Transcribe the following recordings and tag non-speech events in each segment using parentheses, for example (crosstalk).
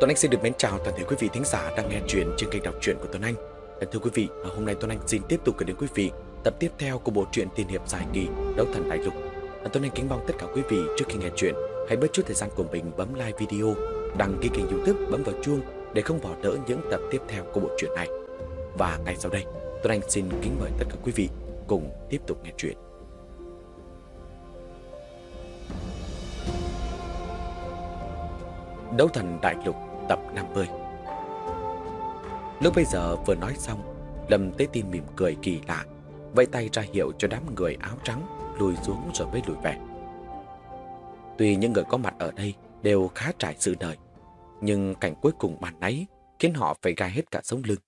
Tuấn Anh xin được mến chào toàn thể quý vị thính giả đang nghe chuyện trên kênh đọc truyện của Tuấn Anh. Thưa quý vị, à, hôm nay Tuấn Anh xin tiếp tục gửi đến quý vị tập tiếp theo của bộ truyện tiên hiệp dài kỳ Đấu Thần Đại Lục. À, Tuấn Anh kính mong tất cả quý vị trước khi nghe chuyện hãy bớt chút thời gian của mình bấm like video, đăng ký kênh youtube, bấm vào chuông để không bỏ lỡ những tập tiếp theo của bộ truyện này. Và ngay sau đây, Tuấn Anh xin kính mời tất cả quý vị cùng tiếp tục nghe chuyện. Đấu Thần Đại Lục tập 50 Lúc bây giờ vừa nói xong, Lâm Tế Tin mỉm cười kỳ lạ, vẫy tay ra hiệu cho đám người áo trắng lùi xuống rồi mới lùi về. Tuy những người có mặt ở đây đều khá trải sự đời, nhưng cảnh cuối cùng màn nấy khiến họ phải gai hết cả sống lưng.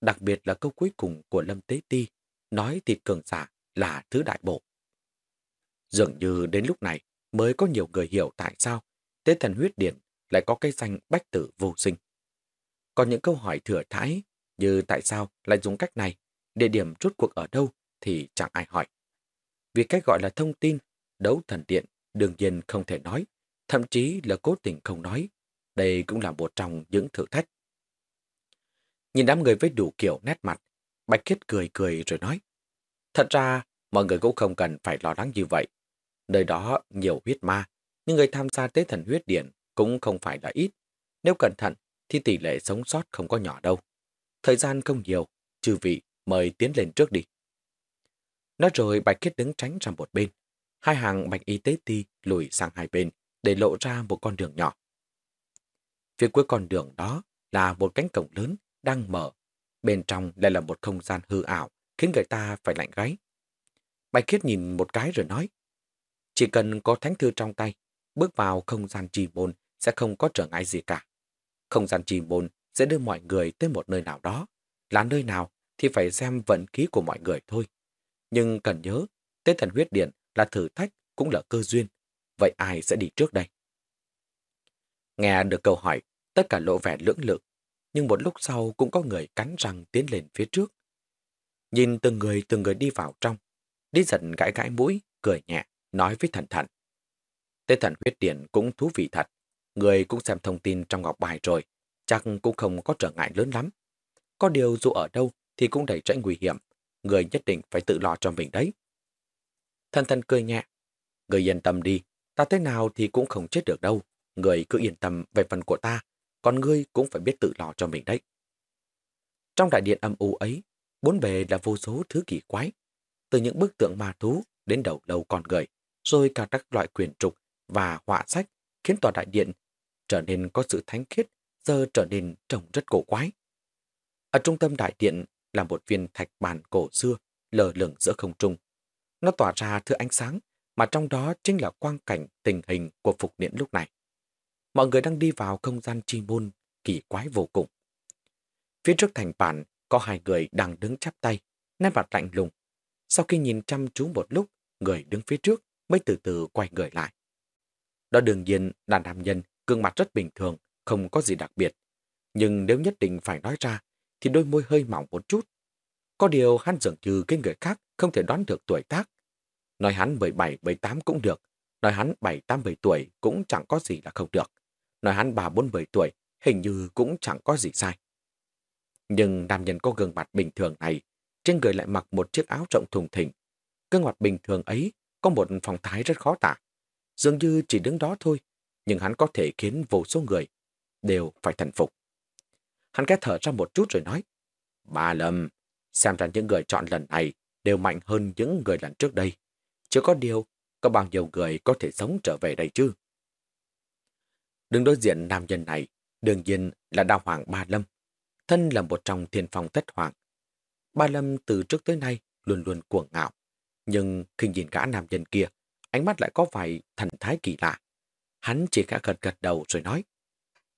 Đặc biệt là câu cuối cùng của Lâm Tế Ti, nói thịt cường giả là thứ đại bộ. Dường như đến lúc này mới có nhiều người hiểu tại sao Tế Thần Huyết Điển lại có cây danh bách tử vô sinh. Còn những câu hỏi thừa thái như tại sao lại dùng cách này, địa điểm rút cuộc ở đâu thì chẳng ai hỏi. Vì cách gọi là thông tin, đấu thần điện đương nhiên không thể nói, thậm chí là cố tình không nói. Đây cũng là một trong những thử thách. Nhìn đám người với đủ kiểu nét mặt, Bạch Khiết cười cười rồi nói. Thật ra, mọi người cũng không cần phải lo lắng như vậy. Nơi đó nhiều huyết ma, nhưng người tham gia tế thần huyết điện cũng không phải là ít. Nếu cẩn thận thì tỷ lệ sống sót không có nhỏ đâu. Thời gian không nhiều, chư vị mời tiến lên trước đi. Nói rồi Bạch Khiết đứng tránh ra một bên. Hai hàng bạch y tế ti lùi sang hai bên để lộ ra một con đường nhỏ. Phía cuối con đường đó là một cánh cổng lớn đang mở. Bên trong lại là một không gian hư ảo khiến người ta phải lạnh gáy. Bạch Khiết nhìn một cái rồi nói Chỉ cần có thánh thư trong tay bước vào không gian trì môn sẽ không có trở ngại gì cả. Không gian trì môn sẽ đưa mọi người tới một nơi nào đó. Là nơi nào thì phải xem vận khí của mọi người thôi. Nhưng cần nhớ, Tế thần huyết điện là thử thách cũng là cơ duyên. Vậy ai sẽ đi trước đây? Nghe được câu hỏi, tất cả lộ vẻ lưỡng lự. Nhưng một lúc sau cũng có người cắn răng tiến lên phía trước. Nhìn từng người từng người đi vào trong. Đi giận gãi gãi mũi, cười nhẹ, nói với thần thần. Tế thần huyết điện cũng thú vị thật. Người cũng xem thông tin trong ngọc bài rồi, chắc cũng không có trở ngại lớn lắm. Có điều dù ở đâu thì cũng đầy rẫy nguy hiểm. Người nhất định phải tự lo cho mình đấy. Thần thần cười nhẹ. Người yên tâm đi, ta thế nào thì cũng không chết được đâu. Người cứ yên tâm về phần của ta, còn ngươi cũng phải biết tự lo cho mình đấy. Trong đại điện âm u ấy, bốn bề là vô số thứ kỳ quái. Từ những bức tượng ma thú đến đầu lâu con người, rồi cả các loại quyền trục và họa sách khiến tòa đại điện trở nên có sự thánh khiết, giờ trở nên trông rất cổ quái. Ở trung tâm đại điện là một viên thạch bàn cổ xưa lờ lửng giữa không trung. Nó tỏa ra thứ ánh sáng, mà trong đó chính là quang cảnh tình hình của phục điện lúc này. Mọi người đang đi vào không gian chi môn kỳ quái vô cùng. Phía trước thành bản có hai người đang đứng chắp tay, nét mặt lạnh lùng. Sau khi nhìn chăm chú một lúc, người đứng phía trước mới từ từ quay người lại. Đó đương nhiên là nam nhân, gương mặt rất bình thường, không có gì đặc biệt. Nhưng nếu nhất định phải nói ra, thì đôi môi hơi mỏng một chút. Có điều hắn dường như cái người khác không thể đoán được tuổi tác. Nói hắn 17, 18 cũng được. Nói hắn 7, 8, 7 tuổi cũng chẳng có gì là không được. Nói hắn 3, 4, 7 tuổi hình như cũng chẳng có gì sai. Nhưng nam nhân có gương mặt bình thường này, trên người lại mặc một chiếc áo rộng thùng thình. Gương mặt bình thường ấy có một phong thái rất khó tả. Dường như chỉ đứng đó thôi, nhưng hắn có thể khiến vô số người đều phải thần phục. Hắn khẽ thở ra một chút rồi nói, Ba Lâm, xem ra những người chọn lần này đều mạnh hơn những người lần trước đây. Chưa có điều, có bao nhiêu người có thể sống trở về đây chứ? Đứng đối diện nam nhân này, đương nhiên là Đao Hoàng Ba Lâm. Thân là một trong thiên phong thất hoàng. Ba Lâm từ trước tới nay luôn luôn cuồng ngạo. Nhưng khi nhìn gã nam nhân kia, ánh mắt lại có vài thần thái kỳ lạ. Hắn chỉ khẽ gật gật đầu rồi nói,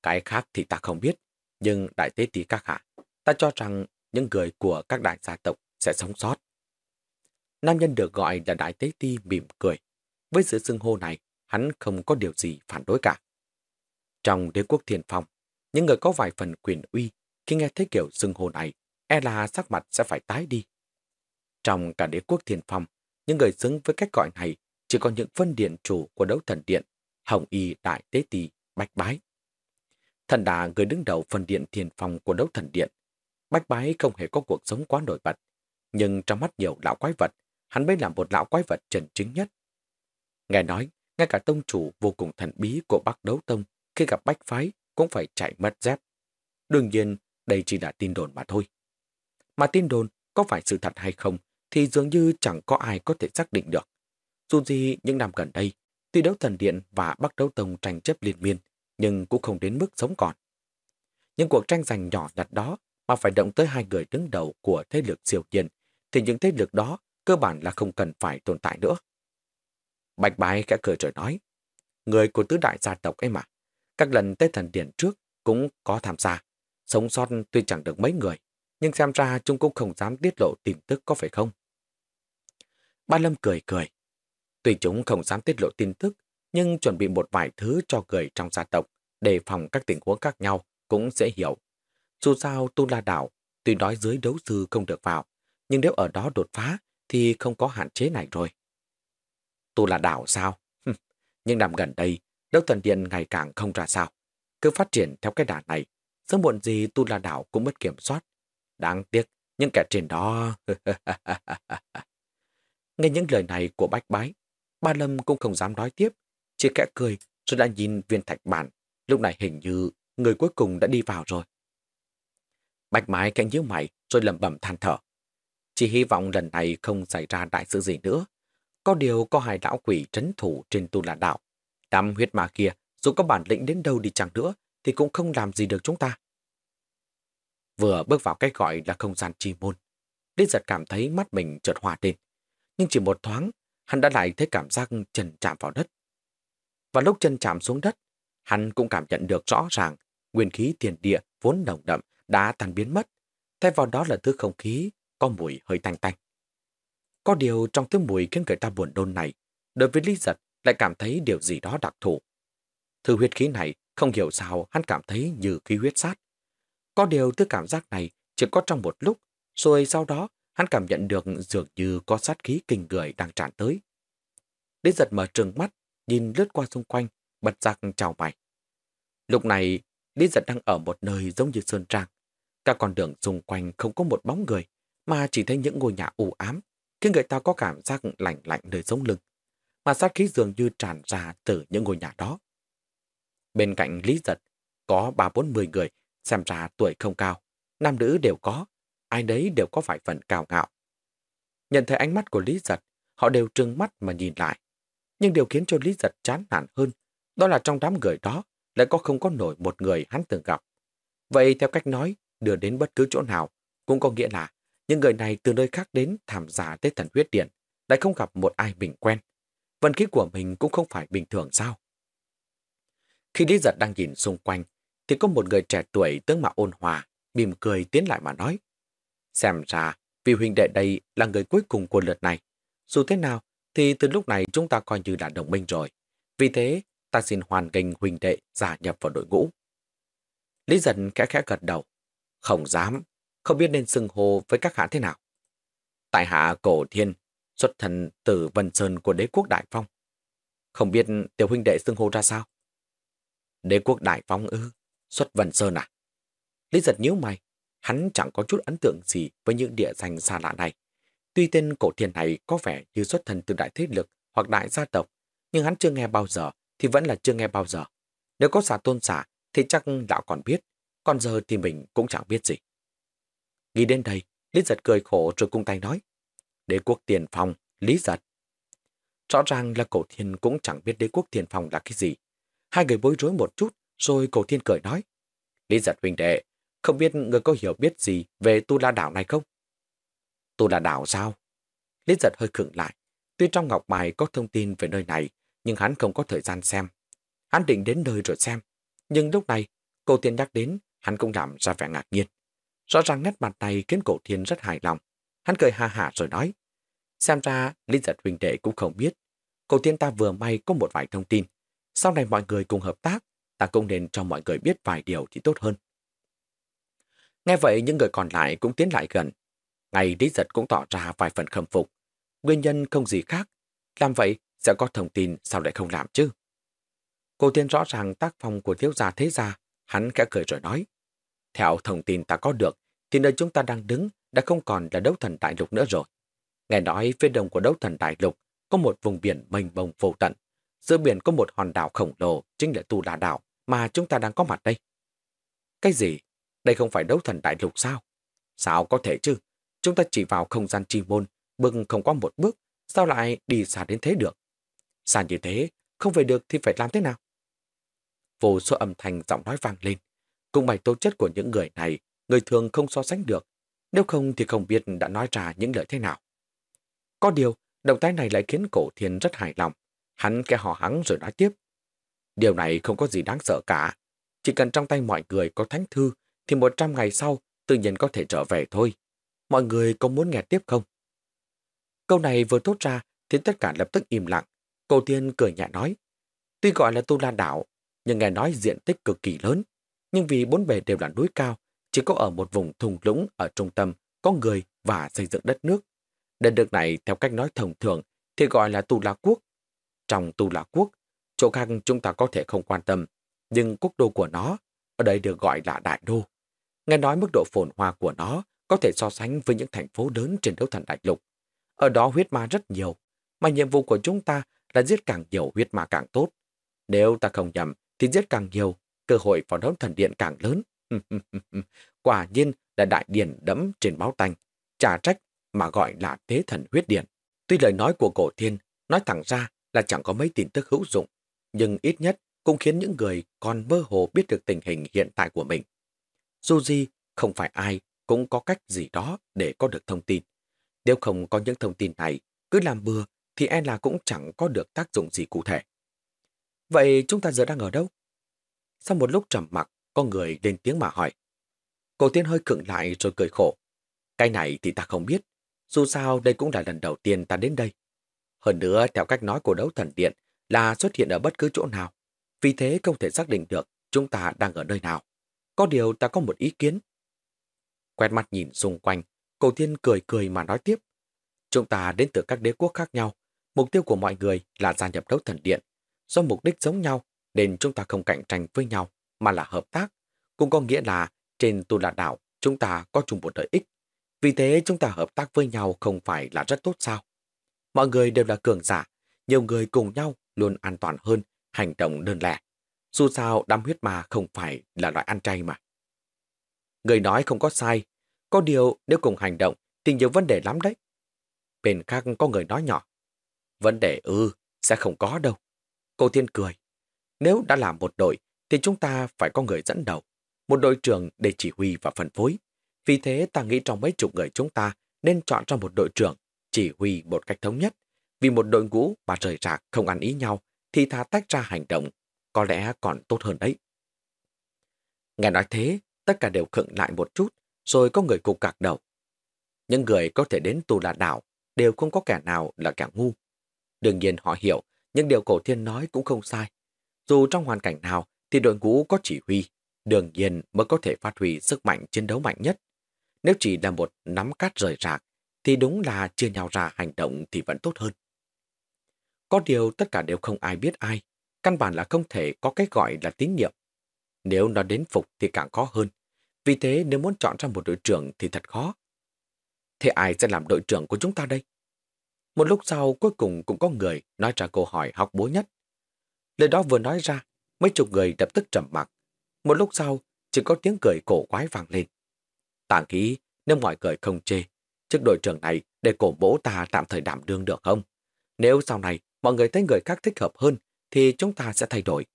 cái khác thì ta không biết, nhưng đại tế tí các hạ, ta cho rằng những người của các đại gia tộc sẽ sống sót. Nam nhân được gọi là đại tế ti mỉm cười. Với sự xưng hô này, hắn không có điều gì phản đối cả. Trong đế quốc thiền phong, những người có vài phần quyền uy khi nghe thấy kiểu xưng hô này, e là sắc mặt sẽ phải tái đi. Trong cả đế quốc thiền phong, những người xứng với cách gọi này chỉ có những phân điện chủ của đấu thần điện, Hồng Y Đại Tế Tỳ Bạch Bái. Thần đà người đứng đầu phần điện thiền phòng của đấu thần điện. Bách bái không hề có cuộc sống quá nổi bật. Nhưng trong mắt nhiều lão quái vật, hắn mới là một lão quái vật trần chính nhất. Nghe nói, ngay cả tông chủ vô cùng thần bí của Bắc Đấu Tông khi gặp bách phái cũng phải chạy mất dép. Đương nhiên, đây chỉ là tin đồn mà thôi. Mà tin đồn có phải sự thật hay không thì dường như chẳng có ai có thể xác định được. Dù gì những năm gần đây, tuy đấu thần điện và Bắc Đấu Tông tranh chấp liên miên, nhưng cũng không đến mức sống còn. Những cuộc tranh giành nhỏ nhặt đó mà phải động tới hai người đứng đầu của thế lực siêu nhiên, thì những thế lực đó cơ bản là không cần phải tồn tại nữa. Bạch bái khẽ cười trời nói, người của tứ đại gia tộc ấy mà, các lần Tết Thần Điện trước cũng có tham gia. Sống sót tuy chẳng được mấy người, nhưng xem ra chúng cũng không dám tiết lộ tin tức có phải không? Ba Lâm cười cười. Tuy chúng không dám tiết lộ tin tức, nhưng chuẩn bị một vài thứ cho người trong gia tộc, đề phòng các tình huống khác nhau cũng dễ hiểu. Dù sao Tu La Đảo, tuy nói dưới đấu sư không được vào, nhưng nếu ở đó đột phá thì không có hạn chế này rồi. Tu La Đảo sao? nhưng nằm gần đây, đấu thần điện ngày càng không ra sao. Cứ phát triển theo cái đà này, sớm muộn gì Tu La Đảo cũng mất kiểm soát. Đáng tiếc, những kẻ trên đó... (laughs) Nghe những lời này của Bách Bái, Ba Lâm cũng không dám nói tiếp, chỉ kẽ cười rồi đã nhìn viên thạch bản. Lúc này hình như người cuối cùng đã đi vào rồi. Bạch Mái kẽ nhíu mày rồi lầm bẩm than thở. Chỉ hy vọng lần này không xảy ra đại sự gì nữa. Có điều có hai lão quỷ trấn thủ trên tu là đạo. Đám huyết ma kia, dù có bản lĩnh đến đâu đi chăng nữa, thì cũng không làm gì được chúng ta. Vừa bước vào cái gọi là không gian chi môn, Lý giật cảm thấy mắt mình chợt hòa lên. Nhưng chỉ một thoáng, hắn đã lại thấy cảm giác chân chạm vào đất. Và lúc chân chạm xuống đất, hắn cũng cảm nhận được rõ ràng nguyên khí tiền địa vốn nồng đậm đã tan biến mất. Thay vào đó là thứ không khí có mùi hơi tanh tanh. Có điều trong thứ mùi khiến người ta buồn đôn này, đối với Lý Giật lại cảm thấy điều gì đó đặc thù. Thứ huyết khí này không hiểu sao hắn cảm thấy như khí huyết sát. Có điều thứ cảm giác này chỉ có trong một lúc, rồi sau đó hắn cảm nhận được dường như có sát khí kinh người đang tràn tới. Lý giật mở trừng mắt, nhìn lướt qua xung quanh, bật giặc chào mày. Lúc này, Lý giật đang ở một nơi giống như Sơn Trang. Các con đường xung quanh không có một bóng người, mà chỉ thấy những ngôi nhà u ám, khiến người ta có cảm giác lạnh lạnh nơi sống lưng. Mà sát khí dường như tràn ra từ những ngôi nhà đó. Bên cạnh Lý Giật, có ba bốn mười người, xem ra tuổi không cao. Nam nữ đều có, ai đấy đều có vài phần cao ngạo. Nhận thấy ánh mắt của Lý Giật, họ đều trừng mắt mà nhìn lại. Nhưng điều khiến cho Lý Giật chán nản hơn, đó là trong đám người đó lại có không có nổi một người hắn từng gặp. Vậy theo cách nói, đưa đến bất cứ chỗ nào, cũng có nghĩa là những người này từ nơi khác đến tham gia Tết Thần Huyết Điện, lại không gặp một ai mình quen. Vận khí của mình cũng không phải bình thường sao? Khi Lý Giật đang nhìn xung quanh, thì có một người trẻ tuổi tướng mạo ôn hòa, mỉm cười tiến lại mà nói. Xem ra, vì huynh đệ đây là người cuối cùng của lượt này. Dù thế nào, thì từ lúc này chúng ta coi như là đồng minh rồi. Vì thế, ta xin hoàn nghênh huynh đệ gia nhập vào đội ngũ. Lý dần khẽ khẽ gật đầu. Không dám, không biết nên xưng hô với các hạ thế nào. Tại hạ cổ thiên, xuất thần từ Vân Sơn của đế quốc Đại Phong. Không biết tiểu huynh đệ xưng hô ra sao? Đế quốc Đại Phong ư, xuất Vân Sơn à? Lý giật nhíu mày, hắn chẳng có chút ấn tượng gì với những địa danh xa lạ này. Tuy tên cổ thiên này có vẻ như xuất thân từ đại thế lực hoặc đại gia tộc, nhưng hắn chưa nghe bao giờ thì vẫn là chưa nghe bao giờ. Nếu có xả tôn xả thì chắc lão còn biết, còn giờ thì mình cũng chẳng biết gì. Nghĩ đến đây, Lý giật cười khổ rồi cung tay nói. Đế quốc tiền phòng, Lý giật. Rõ ràng là cổ thiên cũng chẳng biết đế quốc tiền phòng là cái gì. Hai người bối rối một chút, rồi cổ thiên cười nói. Lý giật huynh đệ, không biết người có hiểu biết gì về tu la đảo này không? Tu la đảo sao? Lý giật hơi khựng lại. Tuy trong ngọc bài có thông tin về nơi này, nhưng hắn không có thời gian xem. Hắn định đến nơi rồi xem. Nhưng lúc này, cổ thiên nhắc đến, hắn cũng làm ra vẻ ngạc nhiên. Rõ ràng nét mặt này khiến cổ thiên rất hài lòng. Hắn cười ha hả rồi nói. Xem ra, Lý giật huynh đệ cũng không biết. Cổ thiên ta vừa may có một vài thông tin. Sau này mọi người cùng hợp tác, ta cũng nên cho mọi người biết vài điều thì tốt hơn. Nghe vậy những người còn lại cũng tiến lại gần. Ngày Lý Giật cũng tỏ ra vài phần khâm phục. Nguyên nhân không gì khác. Làm vậy sẽ có thông tin sao lại không làm chứ? Cô tiên rõ ràng tác phong của thiếu gia thế gia Hắn khẽ cười rồi nói. Theo thông tin ta có được, thì nơi chúng ta đang đứng đã không còn là đấu thần đại lục nữa rồi. Nghe nói phía đông của đấu thần đại lục có một vùng biển mênh mông vô tận. Giữa biển có một hòn đảo khổng lồ, chính là Tu La Đảo, mà chúng ta đang có mặt đây. Cái gì? Đây không phải đấu thần đại lục sao? Sao có thể chứ? Chúng ta chỉ vào không gian chi môn, bước không qua một bước, sao lại đi xa đến thế được? Xa như thế, không về được thì phải làm thế nào? Vô số âm thanh giọng nói vang lên. Cùng bài tố chất của những người này, người thường không so sánh được. Nếu không thì không biết đã nói ra những lời thế nào. Có điều, động tác này lại khiến cổ thiên rất hài lòng. Hắn kẻ hò hắng rồi nói tiếp. Điều này không có gì đáng sợ cả. Chỉ cần trong tay mọi người có thánh thư, thì 100 ngày sau tự nhiên có thể trở về thôi. Mọi người có muốn nghe tiếp không? Câu này vừa thốt ra thì tất cả lập tức im lặng. Cổ tiên cười nhẹ nói. Tuy gọi là tu la đảo, nhưng nghe nói diện tích cực kỳ lớn. Nhưng vì bốn bề đều là núi cao, chỉ có ở một vùng thùng lũng ở trung tâm có người và xây dựng đất nước. Đất nước này theo cách nói thông thường thì gọi là Tu La Quốc. Trong Tu La Quốc, chỗ khác chúng ta có thể không quan tâm, nhưng quốc đô của nó ở đây được gọi là Đại Đô. Nghe nói mức độ phồn hoa của nó có thể so sánh với những thành phố lớn trên đấu thần đại lục. Ở đó huyết ma rất nhiều, mà nhiệm vụ của chúng ta là giết càng nhiều huyết ma càng tốt. Nếu ta không nhầm, thì giết càng nhiều, cơ hội vào đấu thần điện càng lớn. (laughs) Quả nhiên là đại điển đẫm trên máu tanh, trả trách mà gọi là tế thần huyết điện. Tuy lời nói của cổ thiên nói thẳng ra là chẳng có mấy tin tức hữu dụng, nhưng ít nhất cũng khiến những người còn mơ hồ biết được tình hình hiện tại của mình. Dù gì, không phải ai cũng có cách gì đó để có được thông tin. Nếu không có những thông tin này, cứ làm bừa thì e là cũng chẳng có được tác dụng gì cụ thể. Vậy chúng ta giờ đang ở đâu? Sau một lúc trầm mặc, có người lên tiếng mà hỏi. Cổ tiên hơi khựng lại rồi cười khổ. Cái này thì ta không biết. Dù sao đây cũng là lần đầu tiên ta đến đây. Hơn nữa, theo cách nói của đấu thần điện, là xuất hiện ở bất cứ chỗ nào. Vì thế không thể xác định được chúng ta đang ở nơi nào. Có điều ta có một ý kiến. Quét mắt nhìn xung quanh, cổ tiên cười cười mà nói tiếp. Chúng ta đến từ các đế quốc khác nhau. Mục tiêu của mọi người là gia nhập đấu thần điện. Do mục đích giống nhau, nên chúng ta không cạnh tranh với nhau, mà là hợp tác. Cũng có nghĩa là trên tu la đảo, chúng ta có chung một lợi ích. Vì thế chúng ta hợp tác với nhau không phải là rất tốt sao? Mọi người đều là cường giả, nhiều người cùng nhau luôn an toàn hơn, hành động đơn lẻ. Dù sao đám huyết ma không phải là loại ăn chay mà. Người nói không có sai, có điều nếu cùng hành động thì nhiều vấn đề lắm đấy. Bên khác có người nói nhỏ. Vấn đề ư, sẽ không có đâu. Cô Thiên cười. Nếu đã làm một đội thì chúng ta phải có người dẫn đầu, một đội trưởng để chỉ huy và phân phối. Vì thế ta nghĩ trong mấy chục người chúng ta nên chọn cho một đội trưởng chỉ huy một cách thống nhất. Vì một đội ngũ mà rời rạc không ăn ý nhau thì thà tách ra hành động, có lẽ còn tốt hơn đấy. Nghe nói thế, tất cả đều khựng lại một chút, rồi có người cục cạc đầu. Những người có thể đến tù là đảo đều không có kẻ nào là kẻ ngu. Đương nhiên họ hiểu, nhưng điều cổ thiên nói cũng không sai. Dù trong hoàn cảnh nào thì đội ngũ có chỉ huy, đương nhiên mới có thể phát huy sức mạnh chiến đấu mạnh nhất. Nếu chỉ là một nắm cát rời rạc, thì đúng là chia nhau ra hành động thì vẫn tốt hơn. Có điều tất cả đều không ai biết ai, căn bản là không thể có cái gọi là tín nhiệm. Nếu nó đến phục thì càng khó hơn, vì thế nếu muốn chọn ra một đội trưởng thì thật khó. Thế ai sẽ làm đội trưởng của chúng ta đây? Một lúc sau cuối cùng cũng có người nói ra câu hỏi học búa nhất. Lời đó vừa nói ra, mấy chục người lập tức trầm mặc. Một lúc sau, chỉ có tiếng cười cổ quái vang lên. Tàng ký, nếu mọi người không chê, chức đội trưởng này để cổ bố ta tạm thời đảm đương được không? Nếu sau này mọi người thấy người khác thích hợp hơn, thì chúng ta sẽ thay đổi.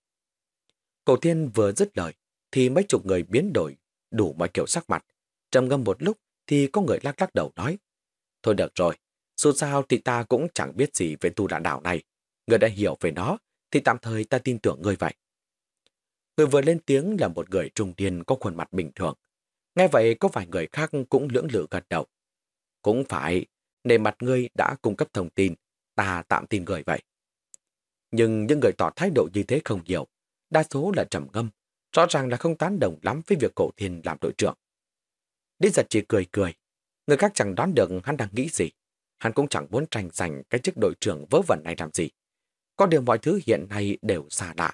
Cổ thiên vừa dứt lời, thì mấy chục người biến đổi, đủ mọi kiểu sắc mặt. Trầm ngâm một lúc, thì có người lắc lắc đầu nói. Thôi được rồi, dù sao thì ta cũng chẳng biết gì về tu đạn đảo này. Người đã hiểu về nó, thì tạm thời ta tin tưởng người vậy. Người vừa lên tiếng là một người trung niên có khuôn mặt bình thường. Nghe vậy có vài người khác cũng lưỡng lự gật đầu. Cũng phải, nề mặt ngươi đã cung cấp thông tin, ta tạm tin người vậy. Nhưng những người tỏ thái độ như thế không nhiều, đa số là trầm ngâm, rõ ràng là không tán đồng lắm với việc cổ thiên làm đội trưởng. Lý giật chỉ cười cười, người khác chẳng đoán được hắn đang nghĩ gì. Hắn cũng chẳng muốn tranh giành cái chức đội trưởng vớ vẩn này làm gì. Có điều mọi thứ hiện nay đều xa lạ,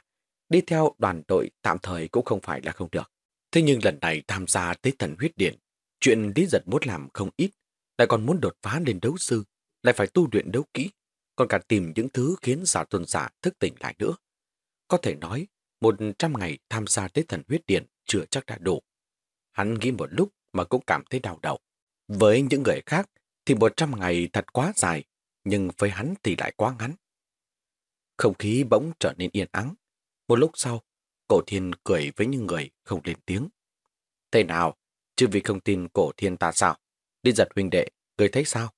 đi theo đoàn đội tạm thời cũng không phải là không được. Thế nhưng lần này tham gia tế thần huyết điện, chuyện Lý Giật muốn làm không ít, lại còn muốn đột phá lên đấu sư, lại phải tu luyện đấu kỹ, còn cả tìm những thứ khiến giả tuân giả thức tỉnh lại nữa. Có thể nói, một trăm ngày tham gia tới thần huyết điện chưa chắc đã đủ. Hắn nghĩ một lúc mà cũng cảm thấy đau đầu. Với những người khác thì một trăm ngày thật quá dài, nhưng với hắn thì lại quá ngắn. Không khí bỗng trở nên yên ắng. Một lúc sau, cổ thiên cười với những người không lên tiếng. Thế nào, chứ vì không tin cổ thiên ta sao? Đi giật huynh đệ, người thấy sao?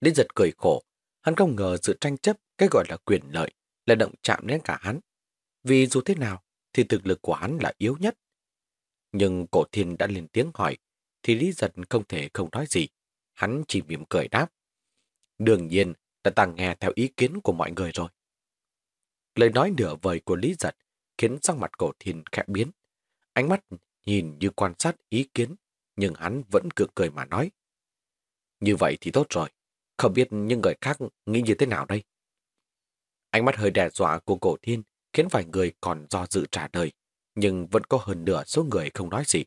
Đi giật cười khổ, hắn không ngờ sự tranh chấp cái gọi là quyền lợi là động chạm đến cả hắn. Vì dù thế nào thì thực lực của hắn là yếu nhất. Nhưng cổ thiên đã lên tiếng hỏi, thì Lý Giật không thể không nói gì. Hắn chỉ mỉm cười đáp. Đương nhiên đã tăng nghe theo ý kiến của mọi người rồi. Lời nói nửa vời của Lý Giật khiến sắc mặt cổ thiên khẽ biến. Ánh mắt nhìn như quan sát ý kiến, nhưng hắn vẫn cực cười mà nói. Như vậy thì tốt rồi. Không biết những người khác nghĩ như thế nào đây? Ánh mắt hơi đe dọa của cổ thiên khiến vài người còn do dự trả lời, nhưng vẫn có hơn nửa số người không nói gì.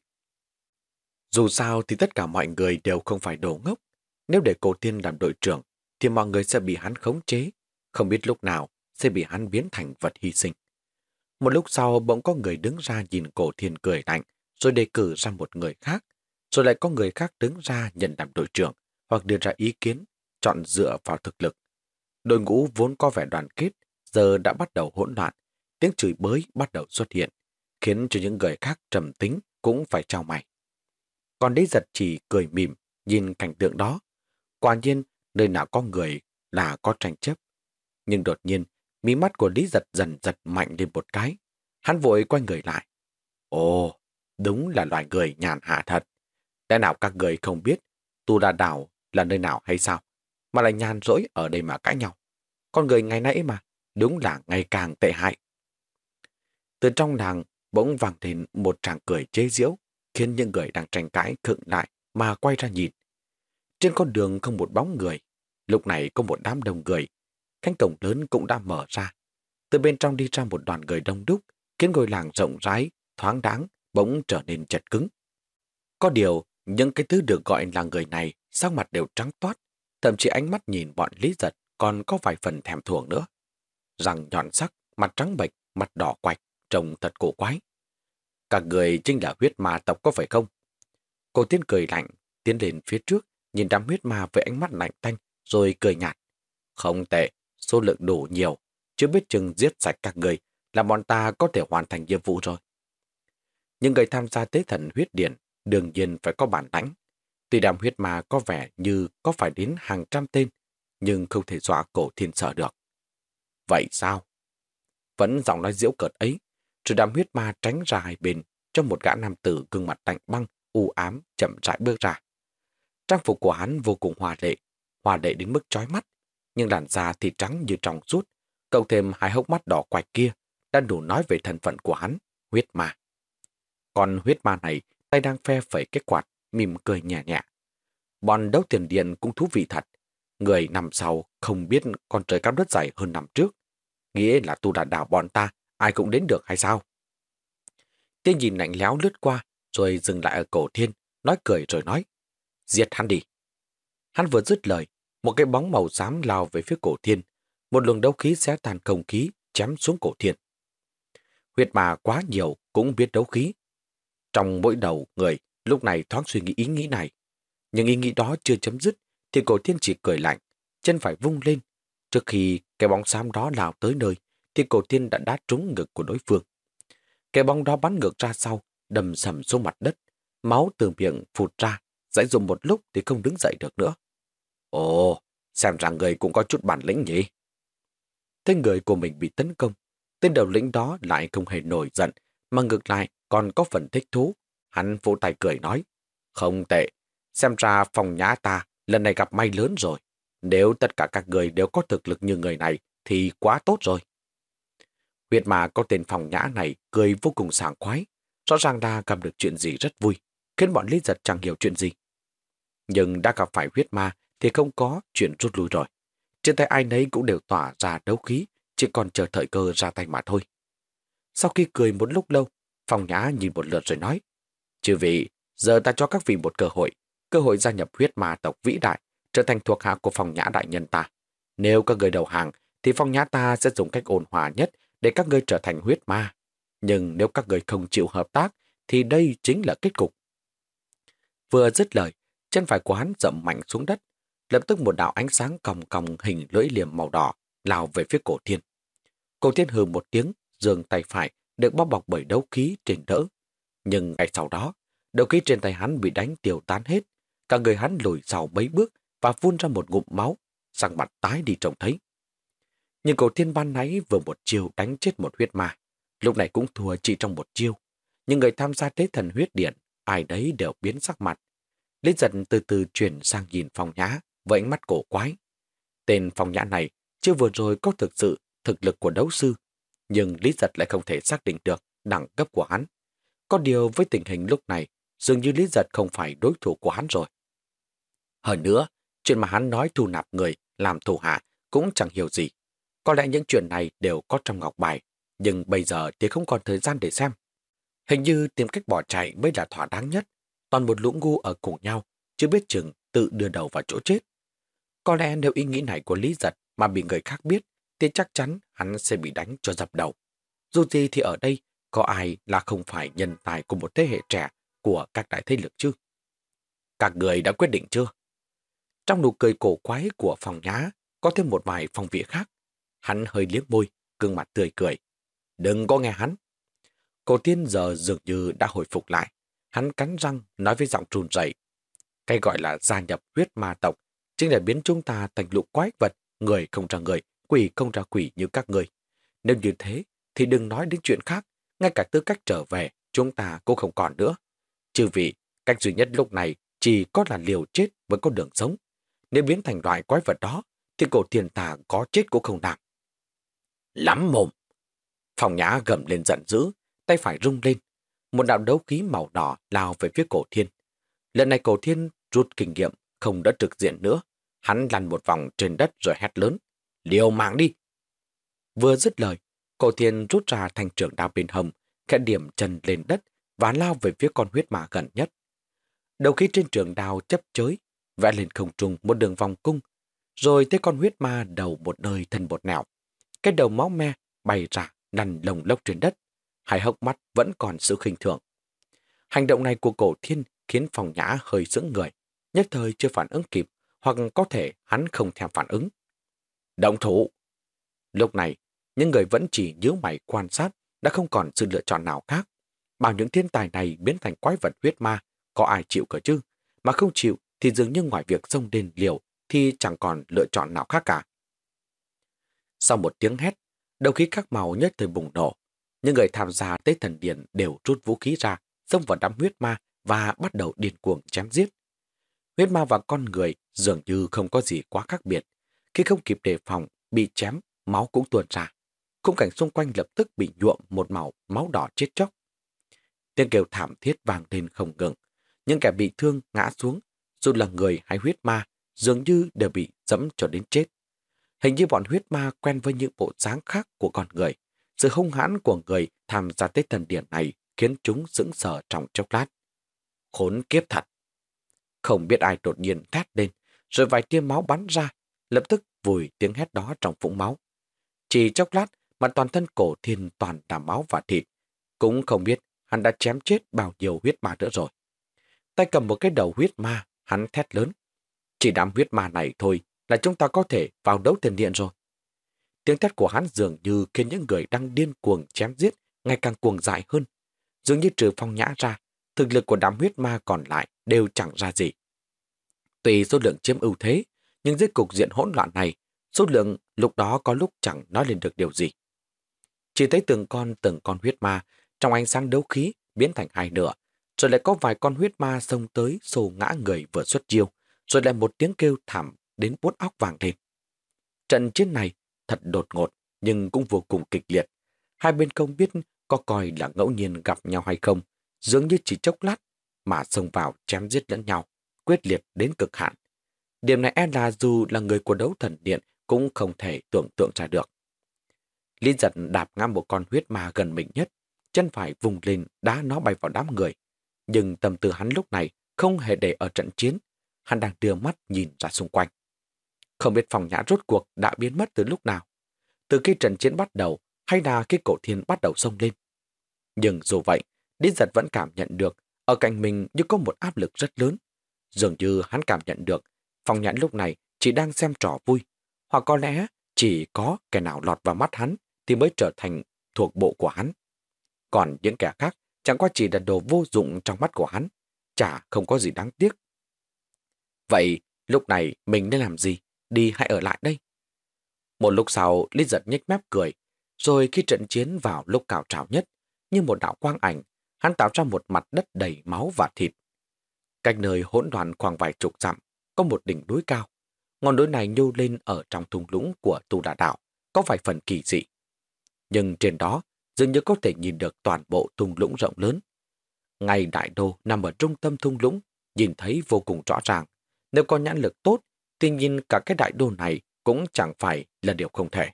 Dù sao thì tất cả mọi người đều không phải đồ ngốc. Nếu để cổ thiên làm đội trưởng, thì mọi người sẽ bị hắn khống chế, không biết lúc nào sẽ bị hắn biến thành vật hy sinh. Một lúc sau bỗng có người đứng ra nhìn cổ thiên cười lạnh, rồi đề cử ra một người khác, rồi lại có người khác đứng ra nhận làm đội trưởng hoặc đưa ra ý kiến, chọn dựa vào thực lực. Đội ngũ vốn có vẻ đoàn kết, giờ đã bắt đầu hỗn loạn, tiếng chửi bới bắt đầu xuất hiện, khiến cho những người khác trầm tính cũng phải trao mày. Còn đế giật chỉ cười mỉm, nhìn cảnh tượng đó. Quả nhiên, nơi nào có người là có tranh chấp. Nhưng đột nhiên, mí mắt của Lý giật dần giật mạnh lên một cái. Hắn vội quay người lại. Ồ, đúng là loài người nhàn hạ thật. Lẽ nào các người không biết Tu Đa Đảo là nơi nào hay sao? Mà lại nhàn rỗi ở đây mà cãi nhau. Con người ngày nãy mà, đúng là ngày càng tệ hại. Từ trong nàng bỗng vang lên một tràng cười chế giễu, khiến những người đang tranh cãi khựng lại mà quay ra nhìn. Trên con đường không một bóng người, lúc này có một đám đông người. Cánh cổng lớn cũng đã mở ra. Từ bên trong đi ra một đoàn người đông đúc, khiến ngôi làng rộng rãi, thoáng đáng, bỗng trở nên chật cứng. Có điều, những cái thứ được gọi là người này, sắc mặt đều trắng toát, thậm chí ánh mắt nhìn bọn Lý Giật còn có vài phần thèm thuồng nữa. Răng nhọn sắc, mặt trắng bệch, mặt đỏ quạch, trông thật cổ quái. Các người chính là huyết ma tộc có phải không? Cô tiên cười lạnh, tiến lên phía trước, nhìn đám huyết ma với ánh mắt lạnh tanh, rồi cười nhạt. Không tệ, số lượng đủ nhiều, chưa biết chừng giết sạch các người là bọn ta có thể hoàn thành nhiệm vụ rồi. Những người tham gia tế thần huyết điện đương nhiên phải có bản lãnh. Tuy đàm huyết ma có vẻ như có phải đến hàng trăm tên, nhưng không thể dọa cổ thiên sở được. Vậy sao? Vẫn giọng nói diễu cợt ấy, tỷ đàm huyết ma tránh ra hai bên cho một gã nam tử gương mặt lạnh băng, u ám, chậm rãi bước ra. Trang phục của hắn vô cùng hòa lệ, hòa lệ đến mức chói mắt, nhưng làn da thì trắng như trong suốt, cộng thêm hai hốc mắt đỏ quạch kia đã đủ nói về thân phận của hắn, huyết ma. Còn huyết ma này tay đang phe phẩy cái quạt, mỉm cười nhẹ nhẹ. Bọn đấu tiền điện cũng thú vị thật. Người nằm sau không biết con trời cao đất dày hơn năm trước. Nghĩa là tu đà đảo bọn ta, ai cũng đến được hay sao? Tiên nhìn lạnh léo lướt qua, rồi dừng lại ở cổ thiên, nói cười rồi nói. Giết hắn đi. Hắn vừa dứt lời, một cái bóng màu xám lao về phía cổ thiên. Một luồng đấu khí xé tàn không khí, chém xuống cổ thiên. Huyệt mà quá nhiều cũng biết đấu khí, trong mỗi đầu người lúc này thoáng suy nghĩ ý nghĩ này. Nhưng ý nghĩ đó chưa chấm dứt thì cổ thiên chỉ cười lạnh, chân phải vung lên. Trước khi cái bóng xám đó lao tới nơi thì cổ thiên đã đá trúng ngực của đối phương. Cái bóng đó bắn ngược ra sau, đầm sầm xuống mặt đất. Máu từ miệng phụt ra, dãy dùng một lúc thì không đứng dậy được nữa. Ồ, xem rằng người cũng có chút bản lĩnh nhỉ? Thế người của mình bị tấn công. Tên đầu lĩnh đó lại không hề nổi giận, mà ngược lại còn có phần thích thú. Hắn vỗ tay cười nói, không tệ, xem ra phòng nhã ta lần này gặp may lớn rồi. Nếu tất cả các người đều có thực lực như người này thì quá tốt rồi. Huyết mà có tên phòng nhã này cười vô cùng sảng khoái. Rõ ràng đã gặp được chuyện gì rất vui, khiến bọn Lý Giật chẳng hiểu chuyện gì. Nhưng đã gặp phải huyết ma thì không có chuyện rút lui rồi. Trên tay ai nấy cũng đều tỏa ra đấu khí, chỉ còn chờ thời cơ ra tay mà thôi. Sau khi cười một lúc lâu, phòng Nhã nhìn một lượt rồi nói, Chư vị, giờ ta cho các vị một cơ hội, cơ hội gia nhập huyết ma tộc vĩ đại, trở thành thuộc hạ của Phong Nhã đại nhân ta. Nếu các người đầu hàng, thì Phong Nhã ta sẽ dùng cách ổn hòa nhất để các ngươi trở thành huyết ma. Nhưng nếu các người không chịu hợp tác, thì đây chính là kết cục. Vừa dứt lời, chân phải của hắn dậm mạnh xuống đất, lập tức một đạo ánh sáng còng còng hình lưỡi liềm màu đỏ lao về phía cổ thiên. Cổ thiên hừ một tiếng, giường tay phải được bao bọc bởi đấu khí trên đỡ. Nhưng ngay sau đó, đầu khí trên tay hắn bị đánh tiêu tán hết. Cả người hắn lùi sau mấy bước và phun ra một ngụm máu, sang mặt tái đi trông thấy. Nhưng cổ thiên ban nãy vừa một chiều đánh chết một huyết ma, lúc này cũng thua chỉ trong một chiêu. Nhưng người tham gia tế thần huyết điện, ai đấy đều biến sắc mặt. Lý giật từ từ chuyển sang nhìn phòng nhã, với ánh mắt cổ quái. Tên phòng nhã này chưa vừa rồi có thực sự thực lực của đấu sư, nhưng Lý Giật lại không thể xác định được đẳng cấp của hắn. Có điều với tình hình lúc này, dường như Lý Giật không phải đối thủ của hắn rồi. Hơn nữa, chuyện mà hắn nói thu nạp người, làm thủ hạ cũng chẳng hiểu gì. Có lẽ những chuyện này đều có trong ngọc bài, nhưng bây giờ thì không còn thời gian để xem. Hình như tìm cách bỏ chạy mới là thỏa đáng nhất. Toàn một lũ ngu ở cùng nhau, chưa biết chừng tự đưa đầu vào chỗ chết. Có lẽ nếu ý nghĩ này của Lý Giật mà bị người khác biết, thì chắc chắn hắn sẽ bị đánh cho dập đầu. Dù gì thì ở đây, có ai là không phải nhân tài của một thế hệ trẻ của các đại thế lực chứ? Các người đã quyết định chưa? Trong nụ cười cổ quái của phòng nhá, có thêm một vài phòng vị khác. Hắn hơi liếc môi, gương mặt tươi cười. Đừng có nghe hắn. Cổ tiên giờ dường như đã hồi phục lại. Hắn cắn răng nói với giọng trùn rẩy. Cái gọi là gia nhập huyết ma tộc chính là biến chúng ta thành lũ quái vật, người không ra người, quỷ không ra quỷ như các người. Nếu như thế, thì đừng nói đến chuyện khác, ngay cả tư cách trở về, chúng ta cũng không còn nữa. Chứ vì, cách duy nhất lúc này chỉ có là liều chết với con đường sống. Nếu biến thành loại quái vật đó, thì cổ thiên tà có chết cũng không đảm. Lắm mồm! Phòng nhã gầm lên giận dữ, tay phải rung lên. Một đạo đấu khí màu đỏ lao về phía cổ thiên. Lần này cổ thiên rút kinh nghiệm, không đã trực diện nữa. Hắn lăn một vòng trên đất rồi hét lớn. Liều mạng đi! Vừa dứt lời, cổ thiên rút ra thành trường đao bên hầm, khẽ điểm chân lên đất và lao về phía con huyết mã gần nhất. Đầu khí trên trường đao chấp chới, vẽ lên không trung một đường vòng cung, rồi thấy con huyết ma đầu một nơi thân bột nẻo. Cái đầu máu me bay ra, nằn lồng lốc trên đất. Hai hốc mắt vẫn còn sự khinh thường. Hành động này của cổ thiên khiến phòng nhã hơi sững người, nhất thời chưa phản ứng kịp, hoặc có thể hắn không thèm phản ứng. Động thủ! Lúc này, những người vẫn chỉ nhớ mày quan sát đã không còn sự lựa chọn nào khác. Bảo những thiên tài này biến thành quái vật huyết ma, có ai chịu cơ chứ? Mà không chịu thì dường như ngoài việc xông đền liều thì chẳng còn lựa chọn nào khác cả. Sau một tiếng hét, đầu khí các màu nhất thời bùng nổ. Những người tham gia tế thần điện đều rút vũ khí ra, xông vào đám huyết ma và bắt đầu điên cuồng chém giết. Huyết ma và con người dường như không có gì quá khác biệt. Khi không kịp đề phòng, bị chém, máu cũng tuôn ra. Khung cảnh xung quanh lập tức bị nhuộm một màu máu đỏ chết chóc. Tiếng kêu thảm thiết vang lên không ngừng. Những kẻ bị thương ngã xuống, dù là người hay huyết ma, dường như đều bị dẫm cho đến chết. Hình như bọn huyết ma quen với những bộ dáng khác của con người. Sự hung hãn của người tham gia Tết Thần Điển này khiến chúng sững sờ trong chốc lát. Khốn kiếp thật! Không biết ai đột nhiên thét lên, rồi vài tia máu bắn ra, lập tức vùi tiếng hét đó trong vũng máu. Chỉ chốc lát mà toàn thân cổ thiên toàn là máu và thịt. Cũng không biết hắn đã chém chết bao nhiêu huyết ma nữa rồi. Tay cầm một cái đầu huyết ma, hắn thét lớn. Chỉ đám huyết ma này thôi là chúng ta có thể vào đấu tiền điện rồi. Tiếng thét của hắn dường như khiến những người đang điên cuồng chém giết ngày càng cuồng dại hơn. Dường như trừ phong nhã ra, thực lực của đám huyết ma còn lại đều chẳng ra gì. tùy số lượng chiếm ưu thế, nhưng dưới cục diện hỗn loạn này, số lượng lúc đó có lúc chẳng nói lên được điều gì. Chỉ thấy từng con từng con huyết ma trong ánh sáng đấu khí biến thành hai nửa, rồi lại có vài con huyết ma xông tới xô ngã người vừa xuất chiêu, rồi lại một tiếng kêu thảm đến bút óc vàng thêm Trận chiến này thật đột ngột nhưng cũng vô cùng kịch liệt. Hai bên không biết có coi là ngẫu nhiên gặp nhau hay không, dường như chỉ chốc lát mà xông vào chém giết lẫn nhau, quyết liệt đến cực hạn. Điểm này e là dù là người của đấu thần điện cũng không thể tưởng tượng ra được. Lý giật đạp ngang một con huyết ma gần mình nhất, chân phải vùng lên đá nó bay vào đám người. Nhưng tâm tư hắn lúc này không hề để ở trận chiến, hắn đang đưa mắt nhìn ra xung quanh. Không biết phòng nhã rốt cuộc đã biến mất từ lúc nào. Từ khi trận chiến bắt đầu hay là khi cổ thiên bắt đầu sông lên. Nhưng dù vậy, Lý giật vẫn cảm nhận được ở cạnh mình như có một áp lực rất lớn. Dường như hắn cảm nhận được phòng nhãn lúc này chỉ đang xem trò vui, hoặc có lẽ chỉ có kẻ nào lọt vào mắt hắn thì mới trở thành thuộc bộ của hắn. Còn những kẻ khác chẳng qua chỉ là đồ vô dụng trong mắt của hắn, chả không có gì đáng tiếc. Vậy lúc này mình nên làm gì? Đi hay ở lại đây? Một lúc sau, Lý giật nhếch mép cười, rồi khi trận chiến vào lúc cao trào nhất, như một đạo quang ảnh, hắn tạo ra một mặt đất đầy máu và thịt. Cách nơi hỗn loạn khoảng vài chục dặm, có một đỉnh núi cao. Ngọn núi này nhô lên ở trong thung lũng của Tu Đà Đảo, có vài phần kỳ dị. Nhưng trên đó, dường như có thể nhìn được toàn bộ thung lũng rộng lớn. Ngay đại đô nằm ở trung tâm thung lũng, nhìn thấy vô cùng rõ ràng. Nếu có nhãn lực tốt, thì nhìn cả cái đại đô này cũng chẳng phải là điều không thể.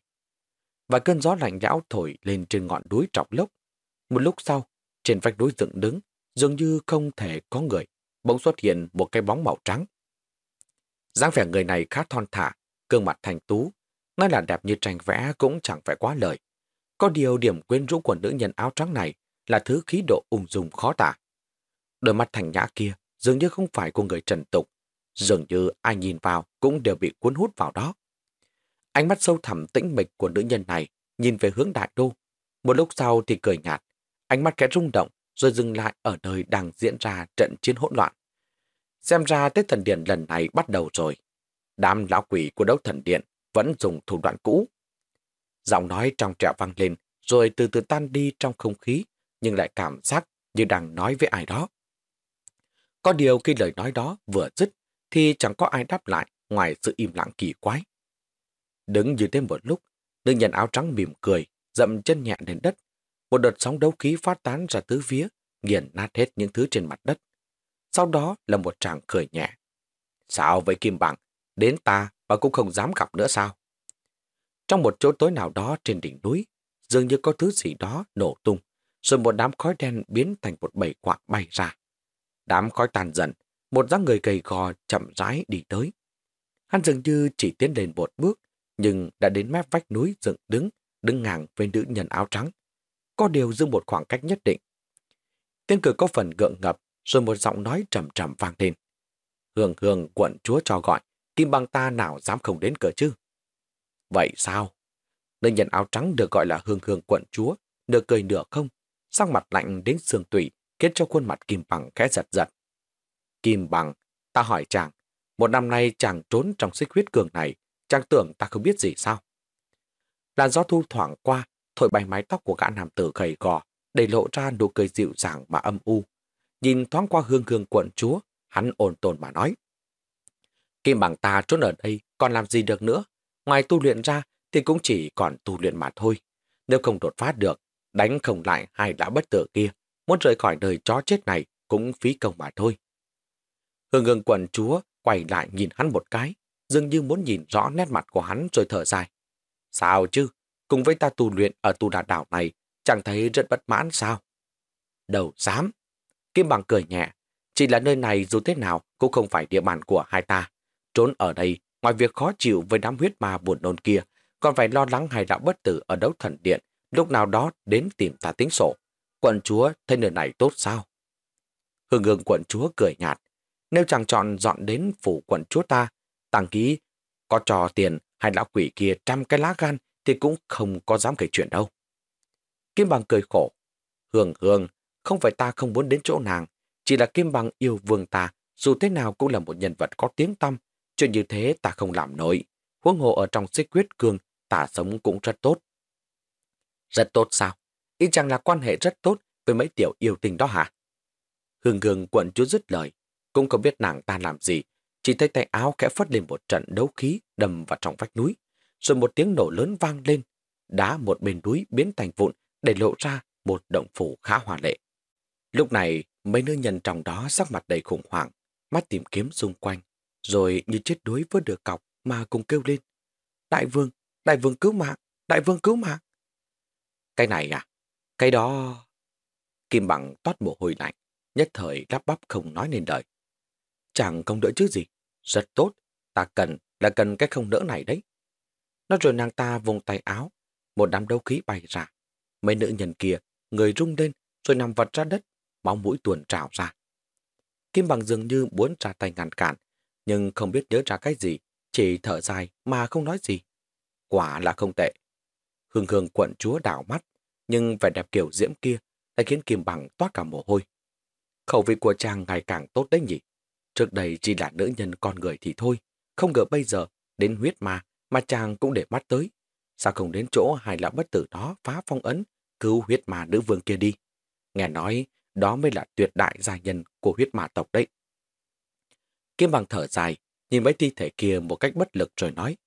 Và cơn gió lạnh lẽo thổi lên trên ngọn núi trọc lốc. Một lúc sau, trên vách núi dựng đứng, dường như không thể có người, bỗng xuất hiện một cái bóng màu trắng. dáng vẻ người này khá thon thả, gương mặt thành tú, nói là đẹp như tranh vẽ cũng chẳng phải quá lời. Có điều điểm quyến rũ của nữ nhân áo trắng này là thứ khí độ ung dung khó tả. Đôi mắt thành nhã kia dường như không phải của người trần tục, dường như ai nhìn vào cũng đều bị cuốn hút vào đó. Ánh mắt sâu thẳm tĩnh mịch của nữ nhân này nhìn về hướng đại đô. Một lúc sau thì cười nhạt, ánh mắt kẽ rung động rồi dừng lại ở nơi đang diễn ra trận chiến hỗn loạn. Xem ra Tết Thần Điện lần này bắt đầu rồi. Đám lão quỷ của đấu thần điện vẫn dùng thủ đoạn cũ. Giọng nói trong trẻo vang lên rồi từ từ tan đi trong không khí nhưng lại cảm giác như đang nói với ai đó. Có điều khi lời nói đó vừa dứt thì chẳng có ai đáp lại ngoài sự im lặng kỳ quái. Đứng như thế một lúc, nữ nhân áo trắng mỉm cười, dậm chân nhẹ lên đất. Một đợt sóng đấu khí phát tán ra tứ phía, nghiền nát hết những thứ trên mặt đất. Sau đó là một tràng cười nhẹ. Sao vậy Kim Bằng? Đến ta mà cũng không dám gặp nữa sao? Trong một chỗ tối nào đó trên đỉnh núi, dường như có thứ gì đó nổ tung, rồi một đám khói đen biến thành một bầy quạ bay ra. Đám khói tàn dần, một dáng người gầy gò chậm rãi đi tới. Hắn dường như chỉ tiến lên một bước, nhưng đã đến mép vách núi dựng đứng, đứng ngang với nữ nhân áo trắng. Có điều giữ một khoảng cách nhất định. Tiếng cười có phần gượng ngập, rồi một giọng nói trầm trầm vang lên. Hương hương quận chúa cho gọi, kim băng ta nào dám không đến cửa chứ? Vậy sao? Nữ nhân áo trắng được gọi là hương hương quận chúa, nửa cười nửa không, sắc mặt lạnh đến xương tủy, kết cho khuôn mặt kim bằng khẽ giật giật. Kim bằng, ta hỏi chàng, một năm nay chàng trốn trong xích huyết cường này, chàng tưởng ta không biết gì sao? Làn gió thu thoảng qua, thổi bay mái tóc của gã nam tử gầy gò, để lộ ra nụ cười dịu dàng mà âm u. Nhìn thoáng qua hương hương quận chúa, hắn ồn tồn mà nói. Kim bằng ta trốn ở đây, còn làm gì được nữa? Ngoài tu luyện ra thì cũng chỉ còn tu luyện mà thôi. Nếu không đột phá được, đánh không lại hai đã bất tử kia, muốn rời khỏi đời chó chết này cũng phí công mà thôi. Hương ngừng quần chúa quay lại nhìn hắn một cái, dường như muốn nhìn rõ nét mặt của hắn rồi thở dài. Sao chứ, cùng với ta tu luyện ở tu đà đảo này, chẳng thấy rất bất mãn sao? đầu dám. Kim bằng cười nhẹ, chỉ là nơi này dù thế nào cũng không phải địa bàn của hai ta. Trốn ở đây, ngoài việc khó chịu với đám huyết ma buồn nôn kia, còn phải lo lắng hai đạo bất tử ở đấu thần điện, lúc nào đó đến tìm ta tính sổ. Quận chúa thấy nơi này tốt sao? Hương hương quận chúa cười nhạt. Nếu chàng chọn dọn đến phủ quận chúa ta, tăng ký có trò tiền hay lão quỷ kia trăm cái lá gan thì cũng không có dám kể chuyện đâu. Kim Bằng cười khổ. Hương hương, không phải ta không muốn đến chỗ nàng, chỉ là Kim Bằng yêu vương ta, dù thế nào cũng là một nhân vật có tiếng tăm. Chuyện như thế ta không làm nổi. Huống hồ ở trong xích quyết cương, ta sống cũng rất tốt. Rất tốt sao? Ý chẳng là quan hệ rất tốt với mấy tiểu yêu tình đó hả? Hương hương quận chúa dứt lời, cũng không biết nàng ta làm gì, chỉ thấy tay áo khẽ phất lên một trận đấu khí đầm vào trong vách núi, rồi một tiếng nổ lớn vang lên, đá một bên núi biến thành vụn để lộ ra một động phủ khá hòa lệ. Lúc này, mấy nữ nhân trong đó sắc mặt đầy khủng hoảng, mắt tìm kiếm xung quanh, rồi như chết đuối vớt được cọc mà cùng kêu lên. Đại vương, đại vương cứu mạng, đại vương cứu mạng. Cái này à? Cái đó... Kim bằng toát mồ hôi lạnh, nhất thời lắp bắp không nói nên lời. Chẳng không đỡ chứ gì. Rất tốt, ta cần là cần cái không đỡ này đấy. nó rồi nàng ta vùng tay áo, một đám đấu khí bay ra. Mấy nữ nhân kia, người rung lên rồi nằm vật ra đất, máu mũi tuồn trào ra. Kim bằng dường như muốn ra tay ngăn cản, nhưng không biết nhớ ra cái gì, chỉ thở dài mà không nói gì. Quả là không tệ. Hương hương quận chúa đảo mắt, nhưng vẻ đẹp kiểu diễm kia đã khiến Kim bằng toát cả mồ hôi. Khẩu vị của chàng ngày càng tốt đấy nhỉ. Trước đây chỉ là nữ nhân con người thì thôi, không ngờ bây giờ đến huyết ma mà chàng cũng để mắt tới. Sao không đến chỗ hai lão bất tử đó phá phong ấn, cứu huyết ma nữ vương kia đi? Nghe nói đó mới là tuyệt đại gia nhân của huyết ma tộc đấy. Kim bằng thở dài, nhìn mấy thi thể kia một cách bất lực rồi nói.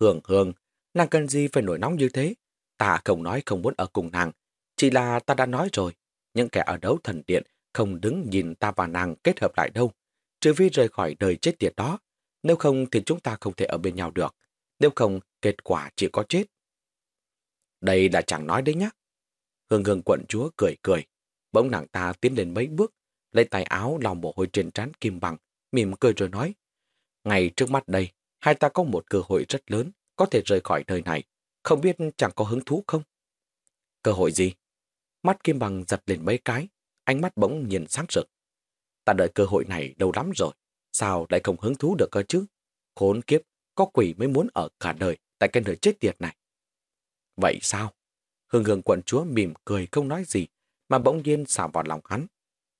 Hương hương, nàng cần gì phải nổi nóng như thế? Ta không nói không muốn ở cùng nàng, chỉ là ta đã nói rồi, những kẻ ở đấu thần điện không đứng nhìn ta và nàng kết hợp lại đâu, trừ vi rời khỏi đời chết tiệt đó. Nếu không thì chúng ta không thể ở bên nhau được. Nếu không, kết quả chỉ có chết. Đây là chẳng nói đấy nhá. Hương hương quận chúa cười cười. Bỗng nàng ta tiến lên mấy bước, lấy tay áo lòng mồ hôi trên trán kim bằng, mỉm cười rồi nói. Ngày trước mắt đây, hai ta có một cơ hội rất lớn, có thể rời khỏi nơi này. Không biết chẳng có hứng thú không? Cơ hội gì? Mắt kim bằng giật lên mấy cái, ánh mắt bỗng nhìn sáng rực. Ta đợi cơ hội này lâu lắm rồi, sao lại không hứng thú được cơ chứ? Khốn kiếp, có quỷ mới muốn ở cả đời tại cái nơi chết tiệt này. Vậy sao? Hương hương quận chúa mỉm cười không nói gì, mà bỗng nhiên xả vào lòng hắn.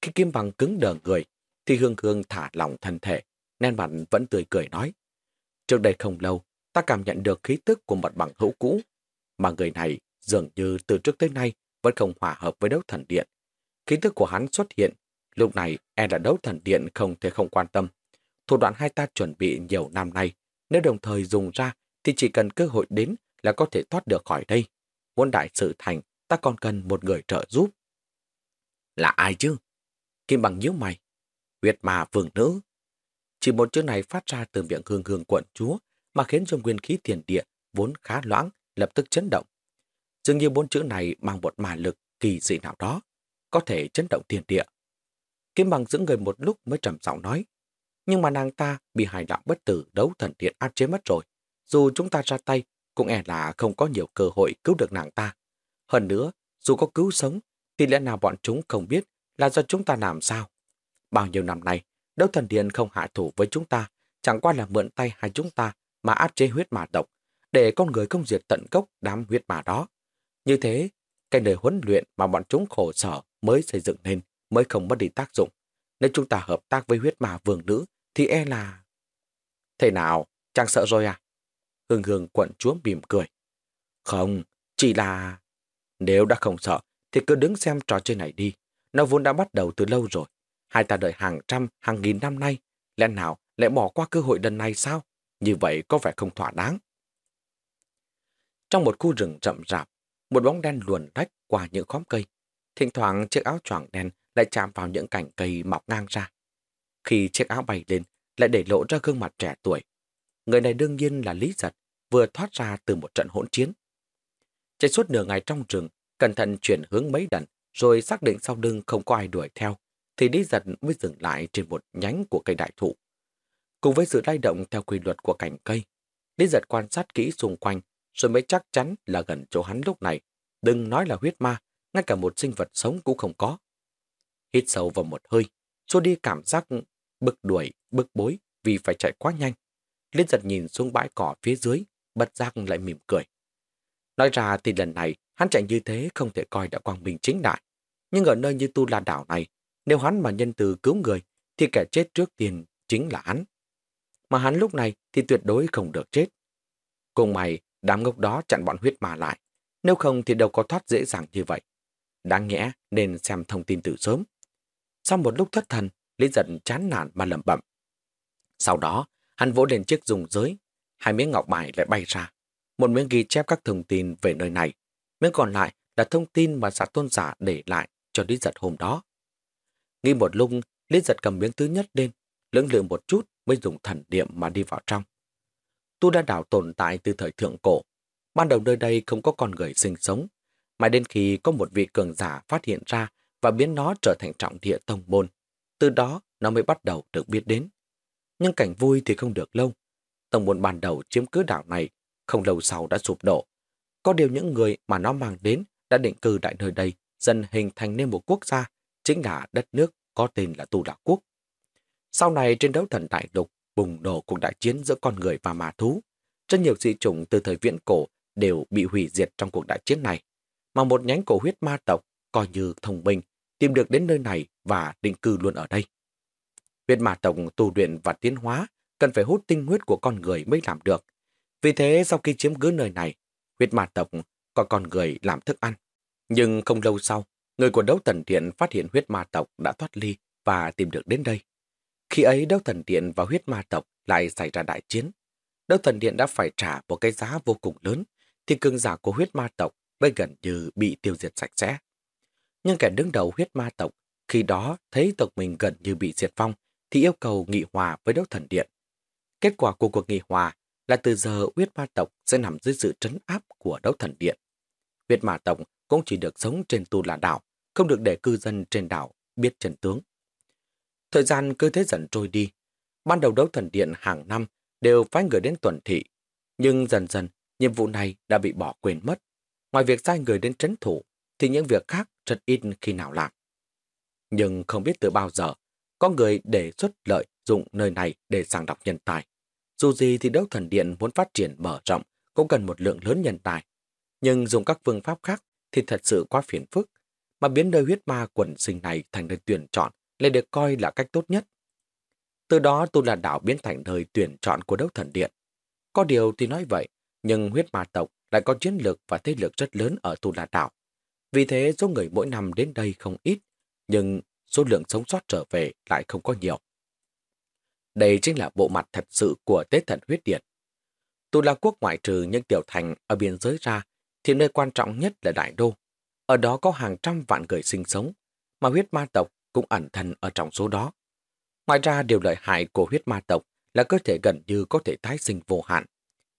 Khi kim bằng cứng đờ người, thì hương hương thả lòng thân thể, nên mặt vẫn tươi cười nói. Trước đây không lâu, ta cảm nhận được khí tức của một bằng hữu cũ, mà người này dường như từ trước tới nay vẫn không hòa hợp với đấu thần điện. Khí tức của hắn xuất hiện, lúc này e là đấu thần điện không thể không quan tâm. Thủ đoạn hai ta chuẩn bị nhiều năm nay, nếu đồng thời dùng ra thì chỉ cần cơ hội đến là có thể thoát được khỏi đây. Muốn đại sự thành, ta còn cần một người trợ giúp. Là ai chứ? Kim bằng nhíu mày. Huyết mà vương nữ. Chỉ một chữ này phát ra từ miệng hương hương quận chúa mà khiến cho nguyên khí tiền địa vốn khá loãng lập tức chấn động. Dường như bốn chữ này mang một mà lực kỳ dị nào đó, có thể chấn động tiền địa. Kim bằng giữ người một lúc mới trầm giọng nói, nhưng mà nàng ta bị hải đạo bất tử đấu thần điện áp chế mất rồi. Dù chúng ta ra tay, cũng e là không có nhiều cơ hội cứu được nàng ta. Hơn nữa, dù có cứu sống, thì lẽ nào bọn chúng không biết là do chúng ta làm sao? Bao nhiêu năm nay, đấu thần điện không hạ thủ với chúng ta, chẳng qua là mượn tay hai chúng ta mà áp chế huyết mà độc, để con người công diệt tận gốc đám huyết mà đó. Như thế, cái nơi huấn luyện mà bọn chúng khổ sở mới xây dựng nên mới không mất đi tác dụng. Nếu chúng ta hợp tác với huyết mà vương nữ thì e là... Thế nào? Chẳng sợ rồi à? Hương hương quận chúa mỉm cười. Không, chỉ là... Nếu đã không sợ thì cứ đứng xem trò chơi này đi. Nó vốn đã bắt đầu từ lâu rồi. Hai ta đợi hàng trăm, hàng nghìn năm nay. Lẽ nào lại bỏ qua cơ hội lần này sao? Như vậy có vẻ không thỏa đáng. Trong một khu rừng rậm rạp, một bóng đen luồn lách qua những khóm cây. Thỉnh thoảng chiếc áo choàng đen lại chạm vào những cành cây mọc ngang ra. Khi chiếc áo bay lên, lại để lộ ra gương mặt trẻ tuổi. Người này đương nhiên là Lý Giật, vừa thoát ra từ một trận hỗn chiến. Chạy suốt nửa ngày trong rừng, cẩn thận chuyển hướng mấy lần, rồi xác định sau lưng không có ai đuổi theo, thì Lý Giật mới dừng lại trên một nhánh của cây đại thụ. Cùng với sự lay động theo quy luật của cành cây, Lý Giật quan sát kỹ xung quanh rồi mới chắc chắn là gần chỗ hắn lúc này. Đừng nói là huyết ma, ngay cả một sinh vật sống cũng không có. Hít sâu vào một hơi, xua đi cảm giác bực đuổi, bực bối vì phải chạy quá nhanh. Liên giật nhìn xuống bãi cỏ phía dưới, bật giác lại mỉm cười. Nói ra thì lần này hắn chạy như thế không thể coi đã quang minh chính đại. Nhưng ở nơi như Tu La Đảo này, nếu hắn mà nhân từ cứu người, thì kẻ chết trước tiên chính là hắn. Mà hắn lúc này thì tuyệt đối không được chết. Cùng mày, Đám ngốc đó chặn bọn huyết ma lại. Nếu không thì đâu có thoát dễ dàng như vậy. Đáng nhẽ nên xem thông tin từ sớm. Sau một lúc thất thần, Lý giận chán nản mà lẩm bẩm. Sau đó, hắn vỗ lên chiếc dùng giới. Hai miếng ngọc bài lại bay ra. Một miếng ghi chép các thông tin về nơi này. Miếng còn lại là thông tin mà giả tôn giả để lại cho Lý giật hôm đó. Nghĩ một lúc, Lý giật cầm miếng thứ nhất lên, lưỡng lự một chút mới dùng thần niệm mà đi vào trong. Tu Đa Đảo tồn tại từ thời thượng cổ. Ban đầu nơi đây không có con người sinh sống, Mãi đến khi có một vị cường giả phát hiện ra và biến nó trở thành trọng địa tông môn, từ đó nó mới bắt đầu được biết đến. Nhưng cảnh vui thì không được lâu. Tông môn ban đầu chiếm cứ đảo này, không lâu sau đã sụp đổ. Có điều những người mà nó mang đến đã định cư tại nơi đây, dần hình thành nên một quốc gia, chính là đất nước có tên là Tu Đạo Quốc. Sau này trên đấu thần đại lục bùng nổ cuộc đại chiến giữa con người và ma thú. Rất nhiều dị chủng từ thời viễn cổ đều bị hủy diệt trong cuộc đại chiến này. Mà một nhánh cổ huyết ma tộc coi như thông minh tìm được đến nơi này và định cư luôn ở đây. Huyết ma tộc tu luyện và tiến hóa cần phải hút tinh huyết của con người mới làm được. Vì thế sau khi chiếm cứ nơi này, huyết ma tộc có con người làm thức ăn. Nhưng không lâu sau, người của đấu thần điện phát hiện huyết ma tộc đã thoát ly và tìm được đến đây. Khi ấy đấu thần điện và huyết ma tộc lại xảy ra đại chiến. Đấu thần điện đã phải trả một cái giá vô cùng lớn, thì cường giả của huyết ma tộc mới gần như bị tiêu diệt sạch sẽ. Nhưng kẻ đứng đầu huyết ma tộc khi đó thấy tộc mình gần như bị diệt vong thì yêu cầu nghị hòa với đấu thần điện. Kết quả của cuộc nghị hòa là từ giờ huyết ma tộc sẽ nằm dưới sự trấn áp của đấu thần điện. Huyết ma tộc cũng chỉ được sống trên tu là đảo, không được để cư dân trên đảo biết Trần tướng. Thời gian cứ thế dần trôi đi. Ban đầu đấu thần điện hàng năm đều phái người đến tuần thị. Nhưng dần dần, nhiệm vụ này đã bị bỏ quên mất. Ngoài việc sai người đến trấn thủ, thì những việc khác rất ít khi nào làm. Nhưng không biết từ bao giờ, có người đề xuất lợi dụng nơi này để sàng đọc nhân tài. Dù gì thì đấu thần điện muốn phát triển mở rộng cũng cần một lượng lớn nhân tài. Nhưng dùng các phương pháp khác thì thật sự quá phiền phức, mà biến nơi huyết ma quần sinh này thành nơi tuyển chọn lại được coi là cách tốt nhất. Từ đó Tu La Đảo biến thành nơi tuyển chọn của đấu thần điện. Có điều thì nói vậy, nhưng huyết ma tộc lại có chiến lược và thế lực rất lớn ở Tu La Đảo. Vì thế số người mỗi năm đến đây không ít, nhưng số lượng sống sót trở về lại không có nhiều. Đây chính là bộ mặt thật sự của tế thần huyết điện. Tu La Quốc ngoại trừ những tiểu thành ở biên giới ra, thì nơi quan trọng nhất là Đại Đô. Ở đó có hàng trăm vạn người sinh sống, mà huyết ma tộc cũng ẩn thân ở trong số đó. Ngoài ra điều lợi hại của huyết ma tộc là cơ thể gần như có thể tái sinh vô hạn,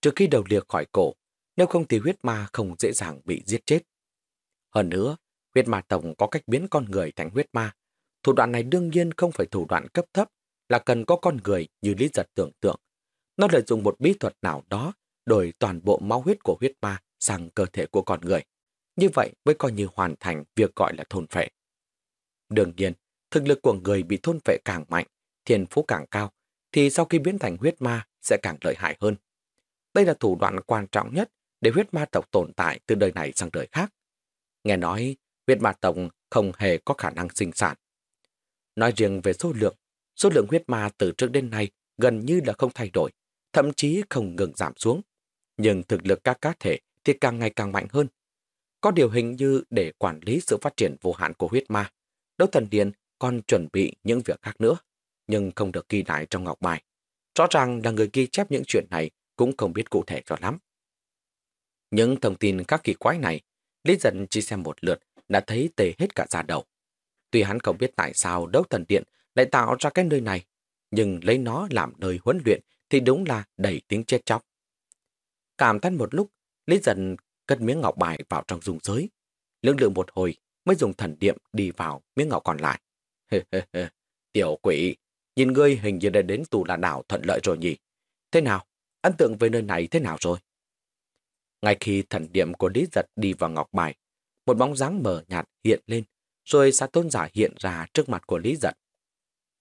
trừ khi đầu liệt khỏi cổ, nếu không thì huyết ma không dễ dàng bị giết chết. Hơn nữa, huyết ma tộc có cách biến con người thành huyết ma. Thủ đoạn này đương nhiên không phải thủ đoạn cấp thấp, là cần có con người như lý giật tưởng tượng. Nó lợi dụng một bí thuật nào đó đổi toàn bộ máu huyết của huyết ma sang cơ thể của con người. Như vậy mới coi như hoàn thành việc gọi là thôn phệ. Đương nhiên, thực lực của người bị thôn phệ càng mạnh, thiên phú càng cao, thì sau khi biến thành huyết ma sẽ càng lợi hại hơn. Đây là thủ đoạn quan trọng nhất để huyết ma tộc tồn tại từ đời này sang đời khác. Nghe nói, huyết ma tộc không hề có khả năng sinh sản. Nói riêng về số lượng, số lượng huyết ma từ trước đến nay gần như là không thay đổi, thậm chí không ngừng giảm xuống. Nhưng thực lực các cá thể thì càng ngày càng mạnh hơn. Có điều hình như để quản lý sự phát triển vô hạn của huyết ma, Đấu Thần Điện còn chuẩn bị những việc khác nữa, nhưng không được ghi lại trong ngọc bài. Rõ ràng là người ghi chép những chuyện này cũng không biết cụ thể cho lắm. Những thông tin các kỳ quái này, Lý Dân chỉ xem một lượt đã thấy tề hết cả da đầu. Tuy hắn không biết tại sao đấu thần điện lại tạo ra cái nơi này, nhưng lấy nó làm nơi huấn luyện thì đúng là đầy tiếng chết chóc. Cảm thán một lúc, Lý dần cất miếng ngọc bài vào trong dùng giới. Lưỡng lượng một hồi, mới dùng thần điệm đi vào miếng ngọc còn lại. Tiểu quỷ, nhìn ngươi hình như đã đến tù là đảo thuận lợi rồi nhỉ? Thế nào? Ấn tượng về nơi này thế nào rồi? Ngay khi thần niệm của Lý Giật đi vào ngọc bài, một bóng dáng mờ nhạt hiện lên, rồi sa tôn giả hiện ra trước mặt của Lý Giật.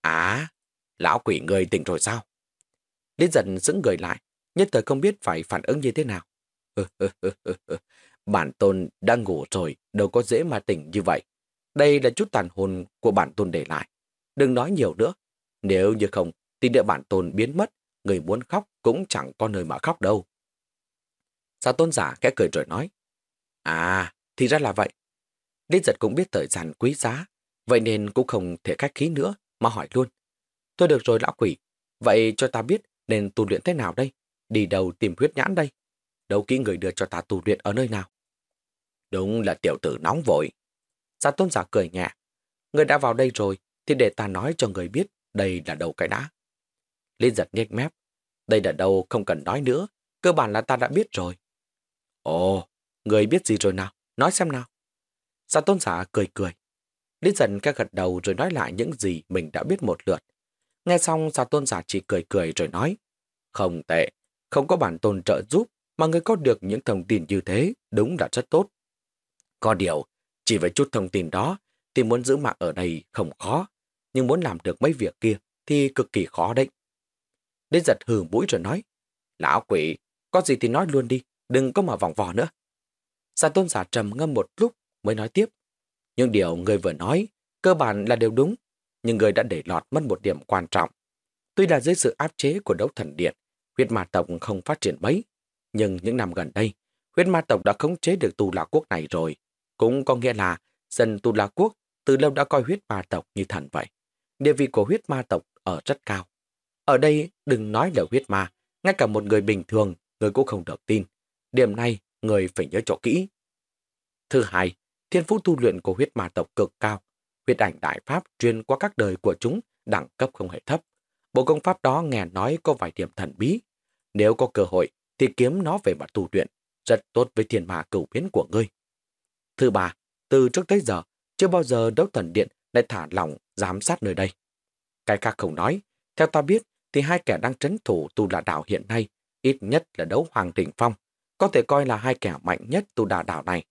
Á, lão quỷ người tỉnh rồi sao? Lý Giật dững người lại, nhất thời không biết phải phản ứng như thế nào. (laughs) Bản tôn đang ngủ rồi, đâu có dễ mà tỉnh như vậy. Đây là chút tàn hồn của bản tôn để lại. Đừng nói nhiều nữa. Nếu như không, thì địa bản tôn biến mất, người muốn khóc cũng chẳng có nơi mà khóc đâu. Sa tôn giả kẽ cười rồi nói. À, thì ra là vậy. Lý giật cũng biết thời gian quý giá, vậy nên cũng không thể khách khí nữa mà hỏi luôn. Thôi được rồi lão quỷ, vậy cho ta biết nên tu luyện thế nào đây? Đi đâu tìm huyết nhãn đây? Đâu kỹ người đưa cho ta tu luyện ở nơi nào? Đúng là tiểu tử nóng vội. Gia tôn giả cười nhẹ. Người đã vào đây rồi, thì để ta nói cho người biết đây là đâu cái đã. Linh giật nhếch mép. Đây là đâu không cần nói nữa, cơ bản là ta đã biết rồi. Ồ, người biết gì rồi nào? nói xem nào. Giả tôn giả cười cười. Lý giật cái gật đầu rồi nói lại những gì mình đã biết một lượt. Nghe xong giả tôn giả chỉ cười cười rồi nói. Không tệ, không có bản tôn trợ giúp mà người có được những thông tin như thế đúng là rất tốt. Có điều, chỉ với chút thông tin đó thì muốn giữ mạng ở đây không khó, nhưng muốn làm được mấy việc kia thì cực kỳ khó đấy. đến giật hừ mũi rồi nói. Lão quỷ, có gì thì nói luôn đi, đừng có mà vòng vò nữa. Giả tôn giả trầm ngâm một lúc mới nói tiếp. Nhưng điều người vừa nói, cơ bản là đều đúng, nhưng người đã để lọt mất một điểm quan trọng. Tuy là dưới sự áp chế của đấu thần điện, huyết ma tộc không phát triển mấy, nhưng những năm gần đây, huyết ma tộc đã khống chế được tù lạc quốc này rồi. Cũng có nghĩa là dân tù lạc quốc từ lâu đã coi huyết ma tộc như thần vậy. Địa vị của huyết ma tộc ở rất cao. Ở đây đừng nói là huyết ma, ngay cả một người bình thường, người cũng không được tin. Điểm này, người phải nhớ cho kỹ. Thứ hai, thiên phú tu luyện của huyết ma tộc cực cao. Huyết ảnh đại pháp truyền qua các đời của chúng đẳng cấp không hề thấp. Bộ công pháp đó nghe nói có vài điểm thần bí. Nếu có cơ hội thì kiếm nó về mặt tu luyện, rất tốt với thiên ma cửu biến của ngươi. Thứ ba, từ trước tới giờ, chưa bao giờ đấu thần điện lại thả lỏng giám sát nơi đây. Cái khác không nói, theo ta biết thì hai kẻ đang trấn thủ tu đà đảo hiện nay, ít nhất là đấu hoàng đỉnh phong, có thể coi là hai kẻ mạnh nhất tu đà đảo này.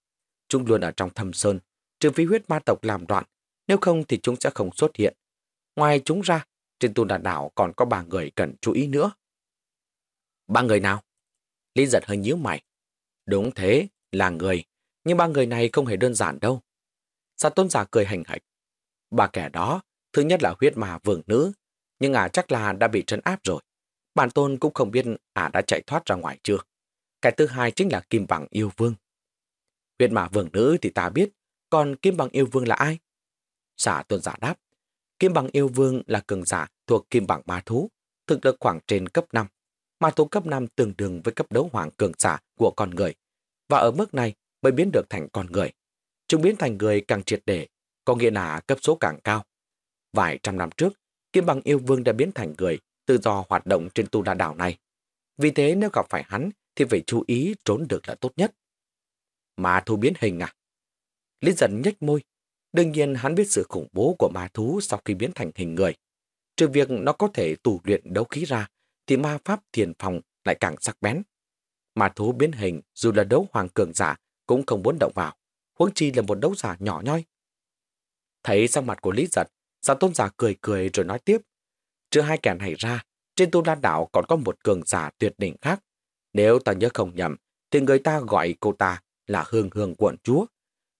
Chúng luôn ở trong thâm sơn, trừ phi huyết ma tộc làm đoạn, nếu không thì chúng sẽ không xuất hiện. Ngoài chúng ra, trên tu đà đảo còn có ba người cần chú ý nữa. Ba người nào? Lý giật hơi nhíu mày. Đúng thế, là người, nhưng ba người này không hề đơn giản đâu. Sa tôn giả cười hành hạch. Ba kẻ đó, thứ nhất là huyết ma vương nữ, nhưng ả chắc là đã bị trấn áp rồi. Bản tôn cũng không biết ả đã chạy thoát ra ngoài chưa. Cái thứ hai chính là Kim Bằng Yêu Vương. Huyết ma vương nữ thì ta biết, còn Kim Bằng Yêu Vương là ai? Xả tôn giả đáp. Kim Bằng Yêu Vương là cường giả thuộc Kim Bằng Ma Thú, thực lực khoảng trên cấp 5. Ma Thú cấp 5 tương đương với cấp đấu hoàng cường giả của con người. Và ở mức này mới biến được thành con người. Chúng biến thành người càng triệt để, có nghĩa là cấp số càng cao. Vài trăm năm trước, Kim Bằng Yêu Vương đã biến thành người tự do hoạt động trên tu đa đảo này. Vì thế nếu gặp phải hắn thì phải chú ý trốn được là tốt nhất. Ma thú biến hình à? Lý dần nhếch môi. Đương nhiên hắn biết sự khủng bố của ma thú sau khi biến thành hình người. Trừ việc nó có thể tù luyện đấu khí ra, thì ma pháp thiền phòng lại càng sắc bén. mà thú biến hình dù là đấu hoàng cường giả cũng không muốn động vào, huống chi là một đấu giả nhỏ nhoi. Thấy sang mặt của Lý giật, giả tôn giả cười cười rồi nói tiếp. Trừ hai kẻ này ra, trên tu la đảo còn có một cường giả tuyệt đỉnh khác. Nếu ta nhớ không nhầm, thì người ta gọi cô ta là Hương Hương Quận Chúa.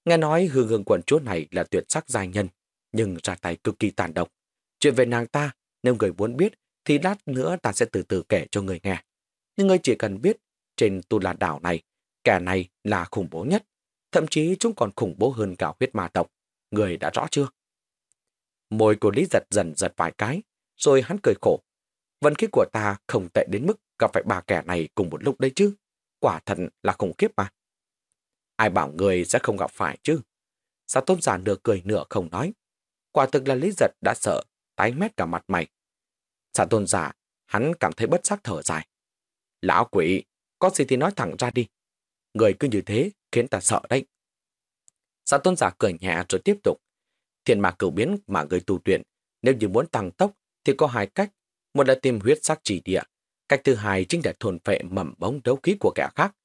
Nghe nói Hương Hương Quận Chúa này là tuyệt sắc giai nhân, nhưng ra tay cực kỳ tàn độc. Chuyện về nàng ta, nếu người muốn biết, thì lát nữa ta sẽ từ từ kể cho người nghe. Nhưng người chỉ cần biết, trên tu là đảo này, kẻ này là khủng bố nhất. Thậm chí chúng còn khủng bố hơn cả huyết ma tộc. Người đã rõ chưa? Môi của Lý giật dần giật vài cái, rồi hắn cười khổ. Vận khí của ta không tệ đến mức gặp phải ba kẻ này cùng một lúc đấy chứ. Quả thật là khủng khiếp mà. Ai bảo người sẽ không gặp phải chứ? Sa tôn giả nửa cười nửa không nói. Quả thực là Lý giật đã sợ, tái mét cả mặt mày. Sa tôn giả, hắn cảm thấy bất giác thở dài. Lão quỷ, có gì thì nói thẳng ra đi. Người cứ như thế khiến ta sợ đấy. Sa tôn giả cười nhẹ rồi tiếp tục. Thiền mạc cửu biến mà người tu luyện, nếu như muốn tăng tốc thì có hai cách. Một là tìm huyết sắc chỉ địa. Cách thứ hai chính là thuần phệ mầm bóng đấu khí của kẻ khác.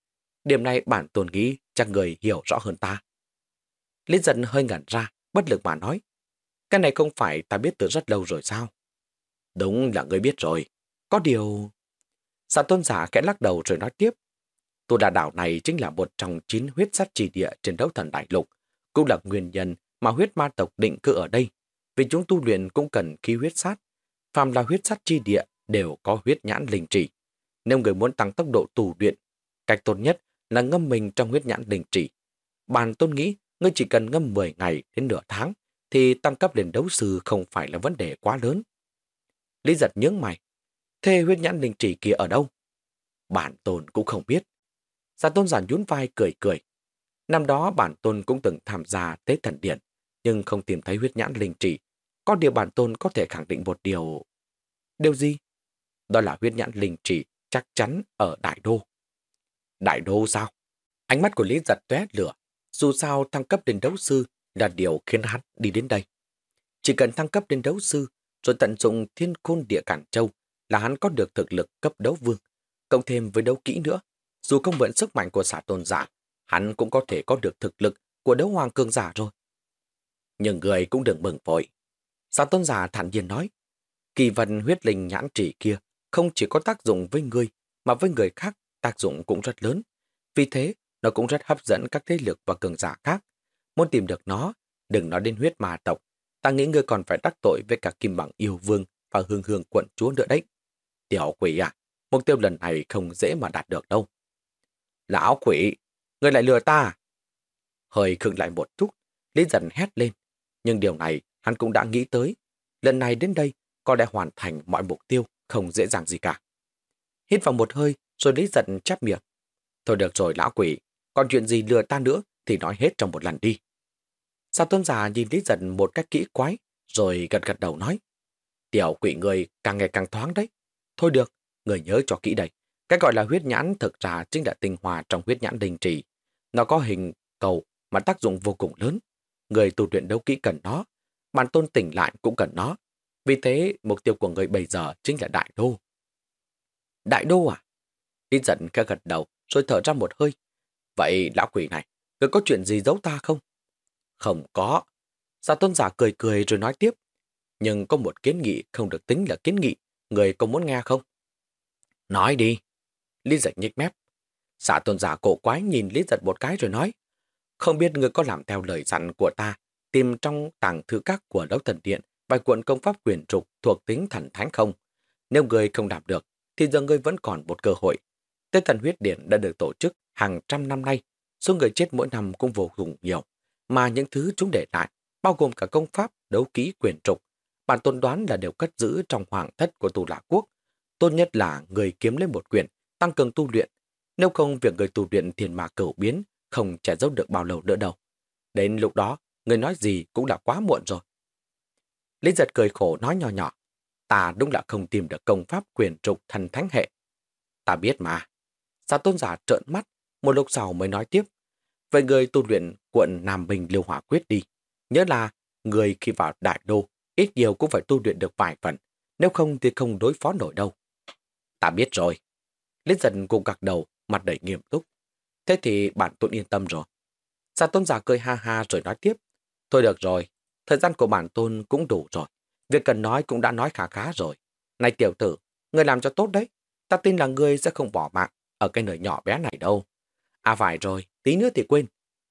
Điểm này bản tôn nghĩ chắc người hiểu rõ hơn ta. Lý giận hơi ngẩn ra, bất lực mà nói. Cái này không phải ta biết từ rất lâu rồi sao? Đúng là người biết rồi. Có điều... Sản tôn giả kẽ lắc đầu rồi nói tiếp. Tu đà đảo này chính là một trong chín huyết sắt trì địa trên đấu thần đại lục, cũng là nguyên nhân mà huyết ma tộc định cư ở đây, vì chúng tu luyện cũng cần khí huyết sát. Phàm là huyết sắt chi địa đều có huyết nhãn linh trì. Nếu người muốn tăng tốc độ tu luyện, cách tốt nhất là ngâm mình trong huyết nhãn linh trì. Bàn tôn nghĩ ngươi chỉ cần ngâm 10 ngày đến nửa tháng thì tăng cấp lên đấu sư không phải là vấn đề quá lớn. Lý giật nhướng mày. Thế huyết nhãn linh trì kia ở đâu? Bản tôn cũng không biết. Giả tôn giản nhún vai cười cười. Năm đó bản tôn cũng từng tham gia tế thần điện, nhưng không tìm thấy huyết nhãn linh trì. Có điều bản tôn có thể khẳng định một điều. Điều gì? Đó là huyết nhãn linh trì chắc chắn ở Đại Đô. Đại Đô sao? Ánh mắt của Lý giật tuét lửa. Dù sao thăng cấp đến đấu sư là điều khiến hắn đi đến đây. Chỉ cần thăng cấp đến đấu sư rồi tận dụng thiên khôn địa cản châu là hắn có được thực lực cấp đấu vương. Cộng thêm với đấu kỹ nữa, dù không mượn sức mạnh của xả tôn giả, hắn cũng có thể có được thực lực của đấu hoàng cường giả rồi. Nhưng người cũng đừng mừng vội. Xả tôn giả thản nhiên nói, kỳ vần huyết linh nhãn chỉ kia không chỉ có tác dụng với người, mà với người khác tác dụng cũng rất lớn. Vì thế, nó cũng rất hấp dẫn các thế lực và cường giả khác. Muốn tìm được nó, đừng nói đến huyết ma tộc. Ta nghĩ ngươi còn phải đắc tội với cả kim bằng yêu vương và hương hương quận chúa nữa đấy. Tiểu quỷ à, mục tiêu lần này không dễ mà đạt được đâu. Lão quỷ, ngươi lại lừa ta. À? Hơi khựng lại một chút, Lý dần hét lên. Nhưng điều này hắn cũng đã nghĩ tới. Lần này đến đây, có đã hoàn thành mọi mục tiêu, không dễ dàng gì cả. Hít vào một hơi, rồi Lý dần chép miệng. Thôi được rồi lão quỷ, còn chuyện gì lừa ta nữa thì nói hết trong một lần đi. Sa tôn giả nhìn Lý Giật một cách kỹ quái, rồi gật gật đầu nói. Tiểu quỷ người càng ngày càng thoáng đấy. Thôi được, người nhớ cho kỹ đây. Cái gọi là huyết nhãn thực ra chính là tinh hòa trong huyết nhãn đình trì. Nó có hình cầu mà tác dụng vô cùng lớn. Người tu luyện đấu kỹ cần nó, bản tôn tỉnh lại cũng cần nó. Vì thế, mục tiêu của người bây giờ chính là đại đô. Đại đô à? Đi giận khẽ gật đầu, rồi thở ra một hơi. Vậy lão quỷ này, người có chuyện gì giấu ta không? Không có. Giả tôn giả cười cười rồi nói tiếp. Nhưng có một kiến nghị không được tính là kiến nghị, người có muốn nghe không? Nói đi. Lý giật nhích mép. Giả tôn giả cổ quái nhìn Lý giật một cái rồi nói. Không biết người có làm theo lời dặn của ta, tìm trong tàng thư các của đấu thần điện bài cuộn công pháp quyền trục thuộc tính thần thánh không? Nếu người không làm được, thì giờ người vẫn còn một cơ hội. Tết thần huyết điện đã được tổ chức hàng trăm năm nay, số người chết mỗi năm cũng vô cùng nhiều. Mà những thứ chúng để lại, bao gồm cả công pháp, đấu ký quyền trục, bản tôn đoán là đều cất giữ trong hoàng thất của tù lạ quốc. Tốt nhất là người kiếm lên một quyền, tăng cường tu luyện. Nếu không, việc người tu luyện thiền mà cửu biến không trẻ dấu được bao lâu nữa đâu. Đến lúc đó, người nói gì cũng đã quá muộn rồi. Lý giật cười khổ nói nhỏ nhỏ. Ta đúng là không tìm được công pháp quyền trục thần thánh hệ. Ta biết mà. Sa tôn giả trợn mắt, một lúc sau mới nói tiếp. Vậy người tu luyện quận Nam Bình Liêu Hỏa Quyết đi. Nhớ là người khi vào đại đô, ít nhiều cũng phải tu luyện được vài phần. Nếu không thì không đối phó nổi đâu. Ta biết rồi. Lý dần cùng gật đầu, mặt đầy nghiêm túc. Thế thì bạn tôn yên tâm rồi. Sa tôn giả cười ha ha rồi nói tiếp. Thôi được rồi, Thời gian của bản tôn cũng đủ rồi. Việc cần nói cũng đã nói khá khá rồi. Này tiểu tử, người làm cho tốt đấy. Ta tin là ngươi sẽ không bỏ mạng ở cái nơi nhỏ bé này đâu. À phải rồi, tí nữa thì quên.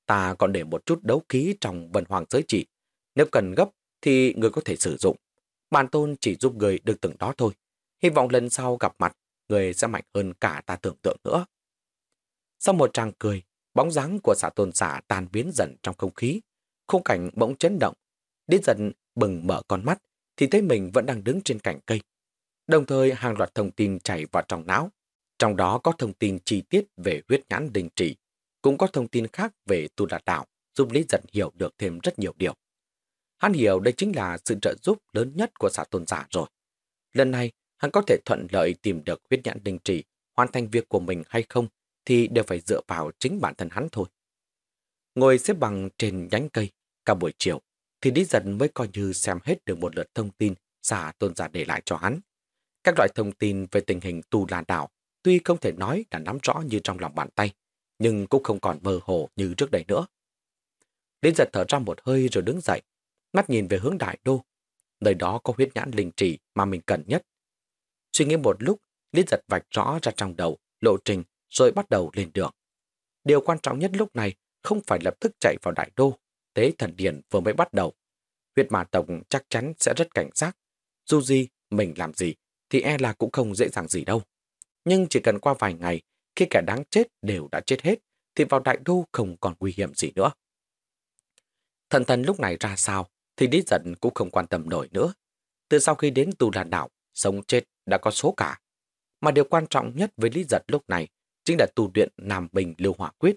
Ta còn để một chút đấu khí trong vần hoàng giới trị. Nếu cần gấp thì người có thể sử dụng. Bản tôn chỉ giúp người được từng đó thôi. Hy vọng lần sau gặp mặt, người sẽ mạnh hơn cả ta tưởng tượng nữa. Sau một tràng cười, bóng dáng của xã tôn xã tan biến dần trong không khí. Khung cảnh bỗng chấn động, Lý dần bừng mở con mắt thì thấy mình vẫn đang đứng trên cành cây. Đồng thời hàng loạt thông tin chảy vào trong não. Trong đó có thông tin chi tiết về huyết nhãn đình trị, cũng có thông tin khác về tu đạt đạo, giúp Lý giận hiểu được thêm rất nhiều điều. Hắn hiểu đây chính là sự trợ giúp lớn nhất của xã tôn giả rồi. Lần này, hắn có thể thuận lợi tìm được huyết nhãn đình trì, hoàn thành việc của mình hay không thì đều phải dựa vào chính bản thân hắn thôi. Ngồi xếp bằng trên nhánh cây, cả buổi chiều, thì Lý Dân mới coi như xem hết được một lượt thông tin xã tôn giả để lại cho hắn. Các loại thông tin về tình hình tu la đảo tuy không thể nói là nắm rõ như trong lòng bàn tay, nhưng cũng không còn mơ hồ như trước đây nữa. Lý giật thở ra một hơi rồi đứng dậy, mắt nhìn về hướng đại đô. Nơi đó có huyết nhãn linh trì mà mình cần nhất. Suy nghĩ một lúc, Lý giật vạch rõ ra trong đầu, lộ trình, rồi bắt đầu lên đường. Điều quan trọng nhất lúc này không phải lập tức chạy vào đại đô, tế thần điển vừa mới bắt đầu. Huyết mà tổng chắc chắn sẽ rất cảnh giác. Dù gì, mình làm gì, thì e là cũng không dễ dàng gì đâu. Nhưng chỉ cần qua vài ngày, khi kẻ đáng chết đều đã chết hết, thì vào đại đô không còn nguy hiểm gì nữa. Thần thần lúc này ra sao, thì Lý Giận cũng không quan tâm nổi nữa. Từ sau khi đến tù đàn đảo, sống chết đã có số cả. Mà điều quan trọng nhất với Lý Giật lúc này chính là tu luyện Nam Bình Lưu Hỏa Quyết.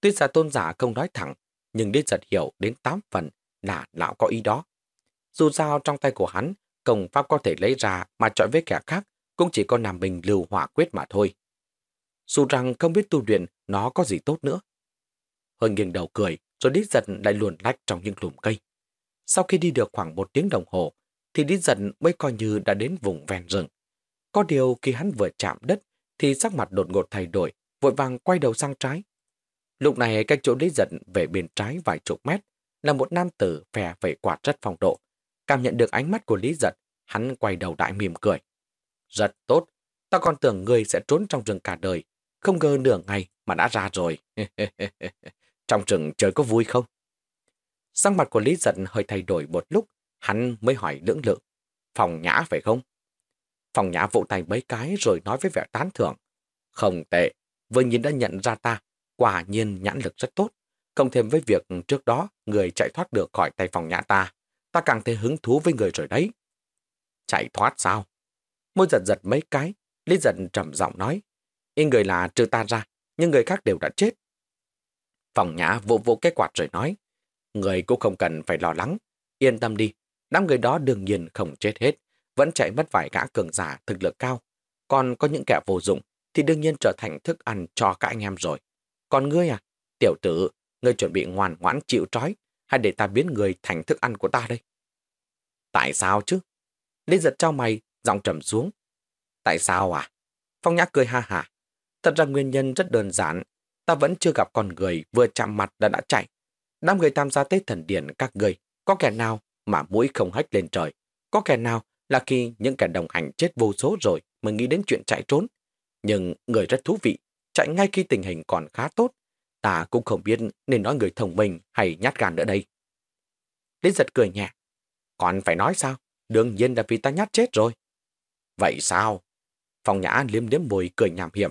Tuy giả tôn giả không nói thẳng, nhưng Lý giật hiểu đến 8 phần là lão có ý đó. Dù sao trong tay của hắn, công pháp có thể lấy ra mà chọi với kẻ khác cũng chỉ có Nam bình lưu hỏa quyết mà thôi. Dù rằng không biết tu luyện nó có gì tốt nữa. hơi nghiêng đầu cười, rồi đi Giật lại luồn lách trong những lùm cây. Sau khi đi được khoảng một tiếng đồng hồ, thì đi Giật mới coi như đã đến vùng ven rừng. Có điều khi hắn vừa chạm đất, thì sắc mặt đột ngột thay đổi, vội vàng quay đầu sang trái. Lúc này cách chỗ Lý Giật về bên trái vài chục mét, là một nam tử phè vẩy quạt rất phong độ. Cảm nhận được ánh mắt của Lý Giật, hắn quay đầu đại mỉm cười. Rất tốt, ta còn tưởng người sẽ trốn trong rừng cả đời, không ngờ nửa ngày mà đã ra rồi. (laughs) trong rừng trời có vui không? Sang mặt của Lý Giận hơi thay đổi một lúc, hắn mới hỏi lưỡng lự. Phòng nhã phải không? Phòng nhã vỗ tay mấy cái rồi nói với vẻ tán thưởng. Không tệ, vừa nhìn đã nhận ra ta, quả nhiên nhãn lực rất tốt. Cộng thêm với việc trước đó người chạy thoát được khỏi tay phòng nhã ta, ta càng thấy hứng thú với người rồi đấy. Chạy thoát sao? Môi giật giật mấy cái, Lý giật trầm giọng nói. Y người là trừ ta ra, nhưng người khác đều đã chết. Phòng nhã vỗ vỗ cái quạt rồi nói. Người cũng không cần phải lo lắng. Yên tâm đi, đám người đó đương nhiên không chết hết, vẫn chạy mất vài gã cường giả thực lực cao. Còn có những kẻ vô dụng thì đương nhiên trở thành thức ăn cho các anh em rồi. Còn ngươi à, tiểu tử, ngươi chuẩn bị ngoan ngoãn chịu trói, hay để ta biến người thành thức ăn của ta đây? Tại sao chứ? Lý giật trao mày, giọng trầm xuống. Tại sao à? Phong nhã cười ha hả. Thật ra nguyên nhân rất đơn giản. Ta vẫn chưa gặp con người vừa chạm mặt đã đã chạy. Đám người tham gia Tết Thần Điển các người, có kẻ nào mà mũi không hách lên trời? Có kẻ nào là khi những kẻ đồng hành chết vô số rồi mà nghĩ đến chuyện chạy trốn? Nhưng người rất thú vị, chạy ngay khi tình hình còn khá tốt. Ta cũng không biết nên nói người thông minh hay nhát gan nữa đây. Lý giật cười nhẹ. Còn phải nói sao? Đương nhiên là vì ta nhát chết rồi. Vậy sao? Phong Nhã liếm liếm mùi cười nhảm hiểm.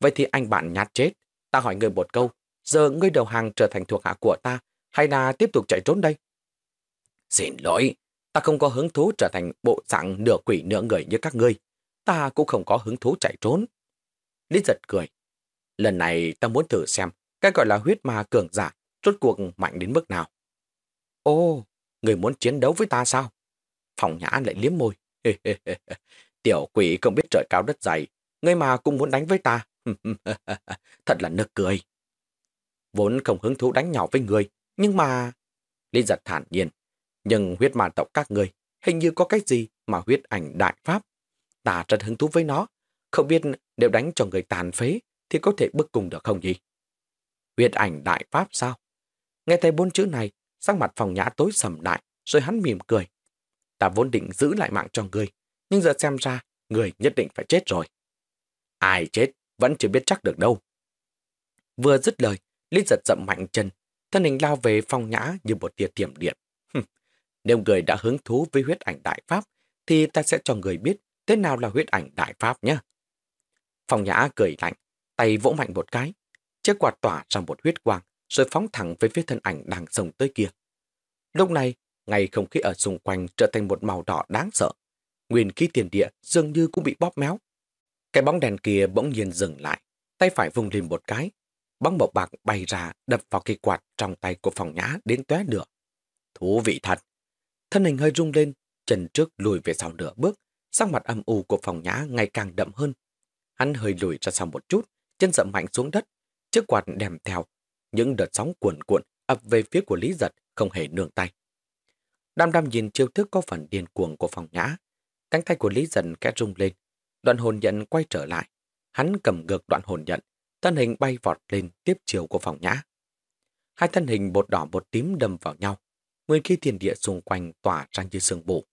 Vậy thì anh bạn nhát chết. Ta hỏi người một câu. Giờ ngươi đầu hàng trở thành thuộc hạ của ta hay là tiếp tục chạy trốn đây? Xin lỗi. Ta không có hứng thú trở thành bộ dạng nửa quỷ nửa người như các ngươi. Ta cũng không có hứng thú chạy trốn. Lý giật cười. Lần này ta muốn thử xem cái gọi là huyết ma cường giả rốt cuộc mạnh đến mức nào. Ô, người muốn chiến đấu với ta sao? Phòng nhã lại liếm môi. (laughs) Tiểu quỷ không biết trời cao đất dày, ngươi mà cũng muốn đánh với ta. (laughs) Thật là nực cười. Vốn không hứng thú đánh nhỏ với người, nhưng mà... Lý giật thản nhiên. Nhưng huyết ma tộc các người hình như có cái gì mà huyết ảnh đại pháp. Ta rất hứng thú với nó. Không biết nếu đánh cho người tàn phế thì có thể bức cùng được không gì? Huyết ảnh đại pháp sao? Nghe thấy bốn chữ này, sắc mặt phòng nhã tối sầm lại, rồi hắn mỉm cười. Ta vốn định giữ lại mạng cho người, nhưng giờ xem ra, người nhất định phải chết rồi. Ai chết, vẫn chưa biết chắc được đâu. Vừa dứt lời, Lý giật dậm mạnh chân, thân hình lao về phong nhã như một tia tiềm điện. Nếu người đã hứng thú với huyết ảnh đại pháp, thì ta sẽ cho người biết thế nào là huyết ảnh đại pháp nhé. Phong nhã cười lạnh, tay vỗ mạnh một cái, chiếc quạt tỏa ra một huyết quang, rồi phóng thẳng về phía thân ảnh đang sông tới kia. Lúc này, ngay không khí ở xung quanh trở thành một màu đỏ đáng sợ. Nguyên khí tiền địa dường như cũng bị bóp méo. Cái bóng đèn kia bỗng nhiên dừng lại, tay phải vùng lên một cái. Bóng màu bạc bay ra đập vào cây quạt trong tay của phòng nhã đến tóe lửa. Thú vị thật! Thân hình hơi rung lên, chân trước lùi về sau nửa bước, sắc mặt âm u của phòng nhã ngày càng đậm hơn. Hắn hơi lùi ra sau một chút, chân dậm mạnh xuống đất, chiếc quạt đèm theo. Những đợt sóng cuộn cuộn ập về phía của Lý Giật không hề nương tay. Đam đam nhìn chiêu thức có phần điên cuồng của phòng nhã. Cánh tay của Lý Dần kẽ rung lên. Đoạn hồn nhận quay trở lại. Hắn cầm ngược đoạn hồn nhận. Thân hình bay vọt lên tiếp chiều của phòng nhã. Hai thân hình bột đỏ bột tím đâm vào nhau. Nguyên khi thiên địa xung quanh tỏa ra như sương mù.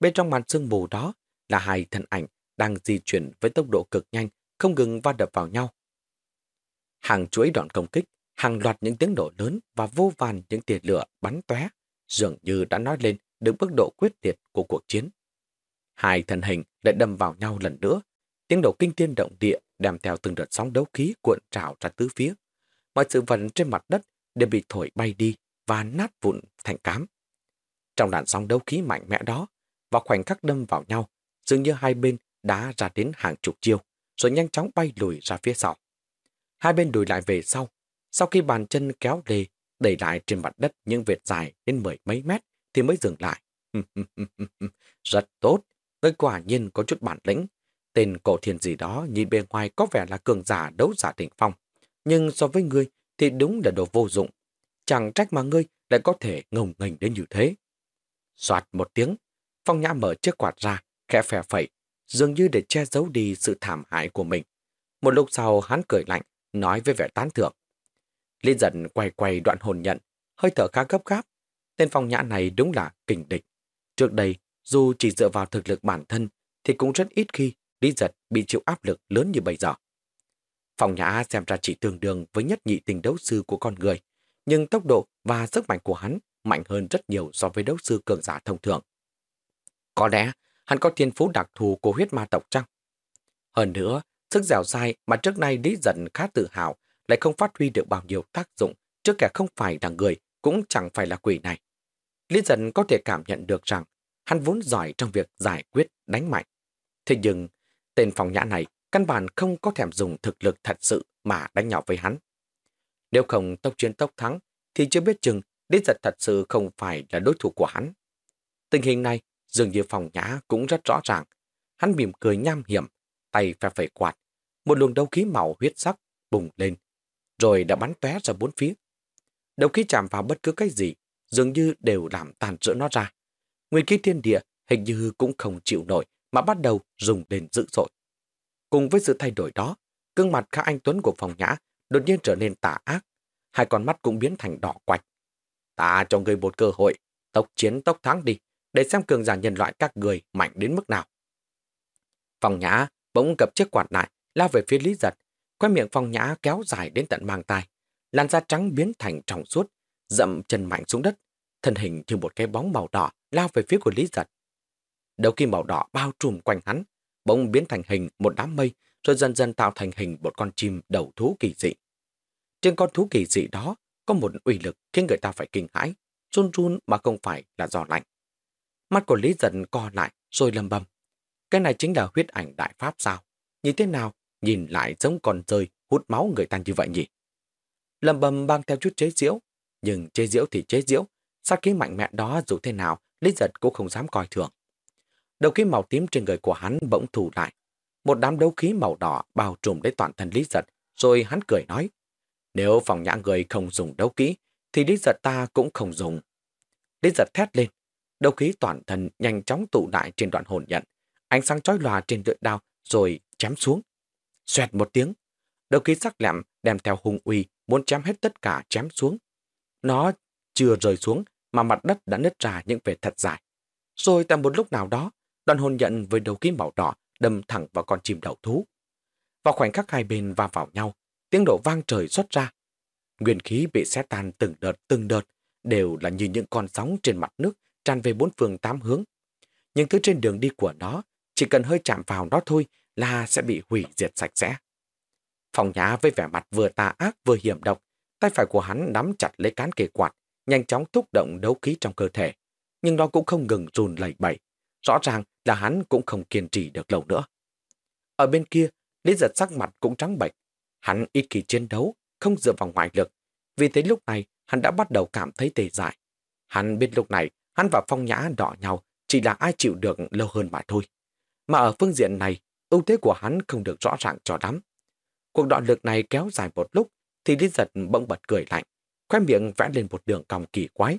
Bên trong màn sương mù đó là hai thân ảnh đang di chuyển với tốc độ cực nhanh, không ngừng va đập vào nhau. Hàng chuỗi đoạn công kích, hàng loạt những tiếng nổ lớn và vô vàn những tia lửa bắn tóe dường như đã nói lên được mức độ quyết liệt của cuộc chiến. Hai thân hình lại đâm vào nhau lần nữa, tiếng nổ kinh thiên động địa đem theo từng đợt sóng đấu khí cuộn trào ra tứ phía. Mọi sự vật trên mặt đất đều bị thổi bay đi và nát vụn thành cám. Trong đàn sóng đấu khí mạnh mẽ đó, vào khoảnh khắc đâm vào nhau, dường như hai bên đã ra đến hàng chục chiêu, rồi nhanh chóng bay lùi ra phía sau. Hai bên lùi lại về sau, sau khi bàn chân kéo lê đẩy lại trên mặt đất những vệt dài đến mười mấy mét thì mới dừng lại. (laughs) Rất tốt, ngươi quả nhiên có chút bản lĩnh. Tên cổ thiền gì đó nhìn bên ngoài có vẻ là cường giả đấu giả đỉnh phong. Nhưng so với ngươi thì đúng là đồ vô dụng. Chẳng trách mà ngươi lại có thể ngồng ngành đến như thế. Xoạt một tiếng, Phong Nhã mở chiếc quạt ra, khẽ phè phẩy, dường như để che giấu đi sự thảm hại của mình. Một lúc sau hắn cười lạnh, nói với vẻ tán thưởng. Liên giận quay quay đoạn hồn nhận, hơi thở khá gấp gáp. Tên Phong Nhã này đúng là kình địch. Trước đây, dù chỉ dựa vào thực lực bản thân, thì cũng rất ít khi Lý Giật bị chịu áp lực lớn như bây giờ. Phòng Nhã xem ra chỉ tương đương với nhất nhị tình đấu sư của con người, nhưng tốc độ và sức mạnh của hắn mạnh hơn rất nhiều so với đấu sư cường giả thông thường. Có lẽ hắn có thiên phú đặc thù của huyết ma tộc chăng? Hơn nữa, sức dẻo dai mà trước nay Lý Dần khá tự hào lại không phát huy được bao nhiêu tác dụng trước kẻ không phải là người cũng chẳng phải là quỷ này. Lý Dần có thể cảm nhận được rằng hắn vốn giỏi trong việc giải quyết đánh mạnh. Thế nhưng, tên phòng nhã này căn bản không có thèm dùng thực lực thật sự mà đánh nhau với hắn. Nếu không tốc chiến tốc thắng, thì chưa biết chừng đến giật thật sự không phải là đối thủ của hắn. Tình hình này dường như phòng nhã cũng rất rõ ràng. Hắn mỉm cười nham hiểm, tay phải phải quạt. Một luồng đấu khí màu huyết sắc bùng lên, rồi đã bắn tóe ra bốn phía. Đấu khí chạm vào bất cứ cái gì, dường như đều làm tàn rỡ nó ra. Nguyên khí thiên địa hình như cũng không chịu nổi mà bắt đầu dùng lên dữ dội. Cùng với sự thay đổi đó, gương mặt khá anh Tuấn của phòng nhã đột nhiên trở nên tà ác. Hai con mắt cũng biến thành đỏ quạch. Ta cho người một cơ hội, tốc chiến tốc thắng đi, để xem cường giả nhân loại các người mạnh đến mức nào. Phòng nhã bỗng cập chiếc quạt lại, lao về phía Lý Giật. quay miệng phòng nhã kéo dài đến tận mang tai. Làn da trắng biến thành trong suốt, dậm chân mạnh xuống đất. Thân hình như một cái bóng màu đỏ lao về phía của Lý Giật. Đầu kim màu đỏ bao trùm quanh hắn, bỗng biến thành hình một đám mây, rồi dần dần tạo thành hình một con chim đầu thú kỳ dị. Trên con thú kỳ dị đó có một uy lực khiến người ta phải kinh hãi, run run mà không phải là do lạnh. Mắt của Lý Giật co lại rồi lầm bầm. Cái này chính là huyết ảnh đại pháp sao? Nhìn thế nào? Nhìn lại giống con rơi hút máu người ta như vậy nhỉ? Lầm bầm mang theo chút chế diễu, nhưng chế diễu thì chế diễu, sát khí mạnh mẽ đó dù thế nào, Lý Giật cũng không dám coi thường. Đầu khí màu tím trên người của hắn bỗng thủ lại. Một đám đấu khí màu đỏ bao trùm lấy toàn thân Lý Giật, rồi hắn cười nói, nếu phòng nhã người không dùng đấu khí, thì Lý Giật ta cũng không dùng. Lý Giật thét lên, đấu khí toàn thân nhanh chóng tụ lại trên đoạn hồn nhận, ánh sáng chói lòa trên lưỡi đao rồi chém xuống. Xoẹt một tiếng, đấu khí sắc lẹm đem theo hung uy muốn chém hết tất cả chém xuống. Nó chưa rơi xuống mà mặt đất đã nứt ra những vệt thật dài. Rồi tại một lúc nào đó, đoàn hồn nhận với đầu kiếm màu đỏ đâm thẳng vào con chim đầu thú. Vào khoảnh khắc hai bên va vào nhau, tiếng nổ vang trời xuất ra. Nguyên khí bị xé tan từng đợt từng đợt, đều là như những con sóng trên mặt nước tràn về bốn phương tám hướng. Những thứ trên đường đi của nó, chỉ cần hơi chạm vào nó thôi là sẽ bị hủy diệt sạch sẽ. Phòng nhá với vẻ mặt vừa tà ác vừa hiểm độc, tay phải của hắn nắm chặt lấy cán kề quạt, nhanh chóng thúc động đấu khí trong cơ thể. Nhưng nó cũng không ngừng run lẩy bẩy. Rõ ràng là hắn cũng không kiên trì được lâu nữa. Ở bên kia, Lý giật sắc mặt cũng trắng bệch. Hắn ít khi chiến đấu, không dựa vào ngoại lực. Vì thế lúc này, hắn đã bắt đầu cảm thấy tê dại. Hắn biết lúc này, hắn và Phong Nhã đỏ nhau, chỉ là ai chịu được lâu hơn mà thôi. Mà ở phương diện này, ưu thế của hắn không được rõ ràng cho lắm. Cuộc đọ lực này kéo dài một lúc, thì Lý Giật bỗng bật cười lạnh, khoe miệng vẽ lên một đường cong kỳ quái.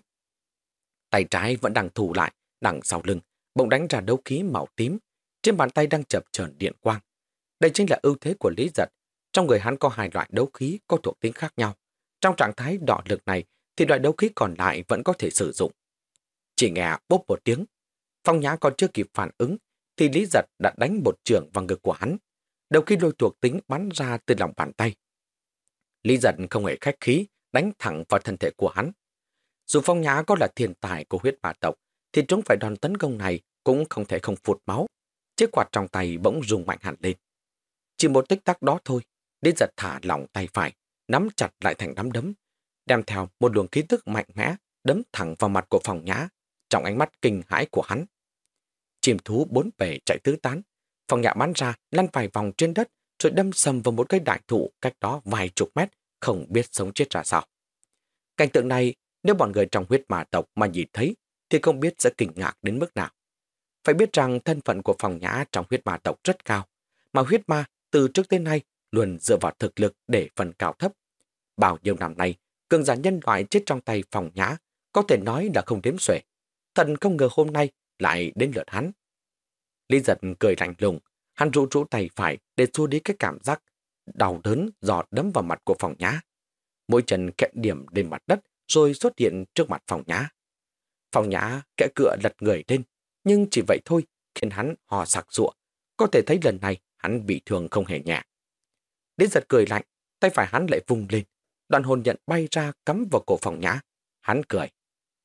Tay trái vẫn đang thủ lại, đằng sau lưng, bỗng đánh ra đấu khí màu tím, trên bàn tay đang chập chờn điện quang. Đây chính là ưu thế của Lý Giật. Trong người hắn có hai loại đấu khí có thuộc tính khác nhau. Trong trạng thái đỏ lực này thì loại đấu khí còn lại vẫn có thể sử dụng. Chỉ nghe bốp một tiếng, Phong Nhã còn chưa kịp phản ứng thì Lý Giật đã đánh một trường vào ngực của hắn. Đầu khí lôi thuộc tính bắn ra từ lòng bàn tay. Lý Giật không hề khách khí, đánh thẳng vào thân thể của hắn. Dù Phong Nhã có là thiên tài của huyết ma tộc, thì chúng phải đòn tấn công này cũng không thể không phụt máu. Chiếc quạt trong tay bỗng rung mạnh hẳn lên. Chỉ một tích tắc đó thôi, đến Giật thả lỏng tay phải, nắm chặt lại thành nắm đấm, đem theo một luồng khí tức mạnh mẽ đấm thẳng vào mặt của phòng nhã, trong ánh mắt kinh hãi của hắn. Chim thú bốn bề chạy tứ tán, phòng nhã bắn ra lăn vài vòng trên đất rồi đâm sầm vào một cây đại thụ cách đó vài chục mét, không biết sống chết ra sao. Cảnh tượng này, nếu bọn người trong huyết mà tộc mà nhìn thấy, thì không biết sẽ kinh ngạc đến mức nào. Phải biết rằng thân phận của phòng nhã trong huyết ma tộc rất cao, mà huyết ma từ trước tới nay luôn dựa vào thực lực để phần cao thấp. Bao nhiêu năm nay, cường giả nhân loại chết trong tay phòng nhã, có thể nói là không đếm xuể. Thần không ngờ hôm nay lại đến lượt hắn. Lý giật cười lạnh lùng, hắn rũ rũ tay phải để xua đi cái cảm giác đau đớn giọt đấm vào mặt của phòng nhã. Mỗi chân kẹn điểm lên mặt đất rồi xuất hiện trước mặt phòng nhã. Phòng nhã kẽ cựa lật người lên, nhưng chỉ vậy thôi khiến hắn hò sặc sụa. Có thể thấy lần này hắn bị thương không hề nhẹ. đến giật cười lạnh, tay phải hắn lại vùng lên. Đoàn hồn nhận bay ra cắm vào cổ phòng nhã. Hắn cười.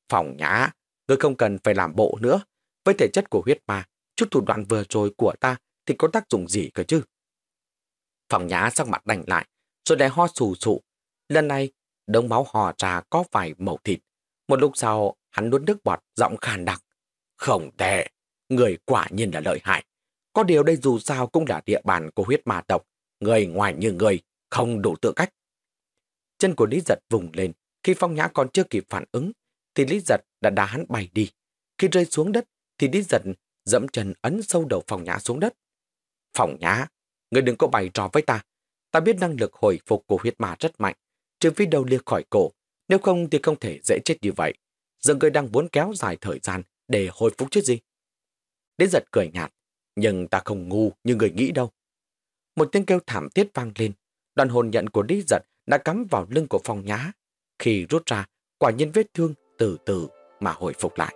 Phòng nhã, ngươi không cần phải làm bộ nữa. Với thể chất của huyết ma, chút thủ đoạn vừa rồi của ta thì có tác dụng gì cơ chứ? Phòng nhã sắc mặt đành lại, rồi lại ho sù sụ. Lần này, đống máu hò ra có vài màu thịt. Một lúc sau, hắn nuốt nước bọt, giọng khàn đặc. Không tệ, người quả nhiên là lợi hại. Có điều đây dù sao cũng là địa bàn của huyết ma tộc. Người ngoài như người, không đủ tự cách. Chân của Lý Giật vùng lên, khi Phong Nhã còn chưa kịp phản ứng, thì Lý Giật đã đá hắn bay đi. Khi rơi xuống đất, thì Lý Giật dẫm chân ấn sâu đầu Phong Nhã xuống đất. Phong Nhã, người đừng có bày trò với ta. Ta biết năng lực hồi phục của huyết ma rất mạnh, trừ phi đầu liệt khỏi cổ, nếu không thì không thể dễ chết như vậy. Giờ người đang muốn kéo dài thời gian để hồi phục chứ gì. Đến Giật cười nhạt, nhưng ta không ngu như người nghĩ đâu. Một tiếng kêu thảm thiết vang lên, đoàn hồn nhận của Lý Giật đã cắm vào lưng của phong nhá. Khi rút ra, quả nhiên vết thương từ từ mà hồi phục lại.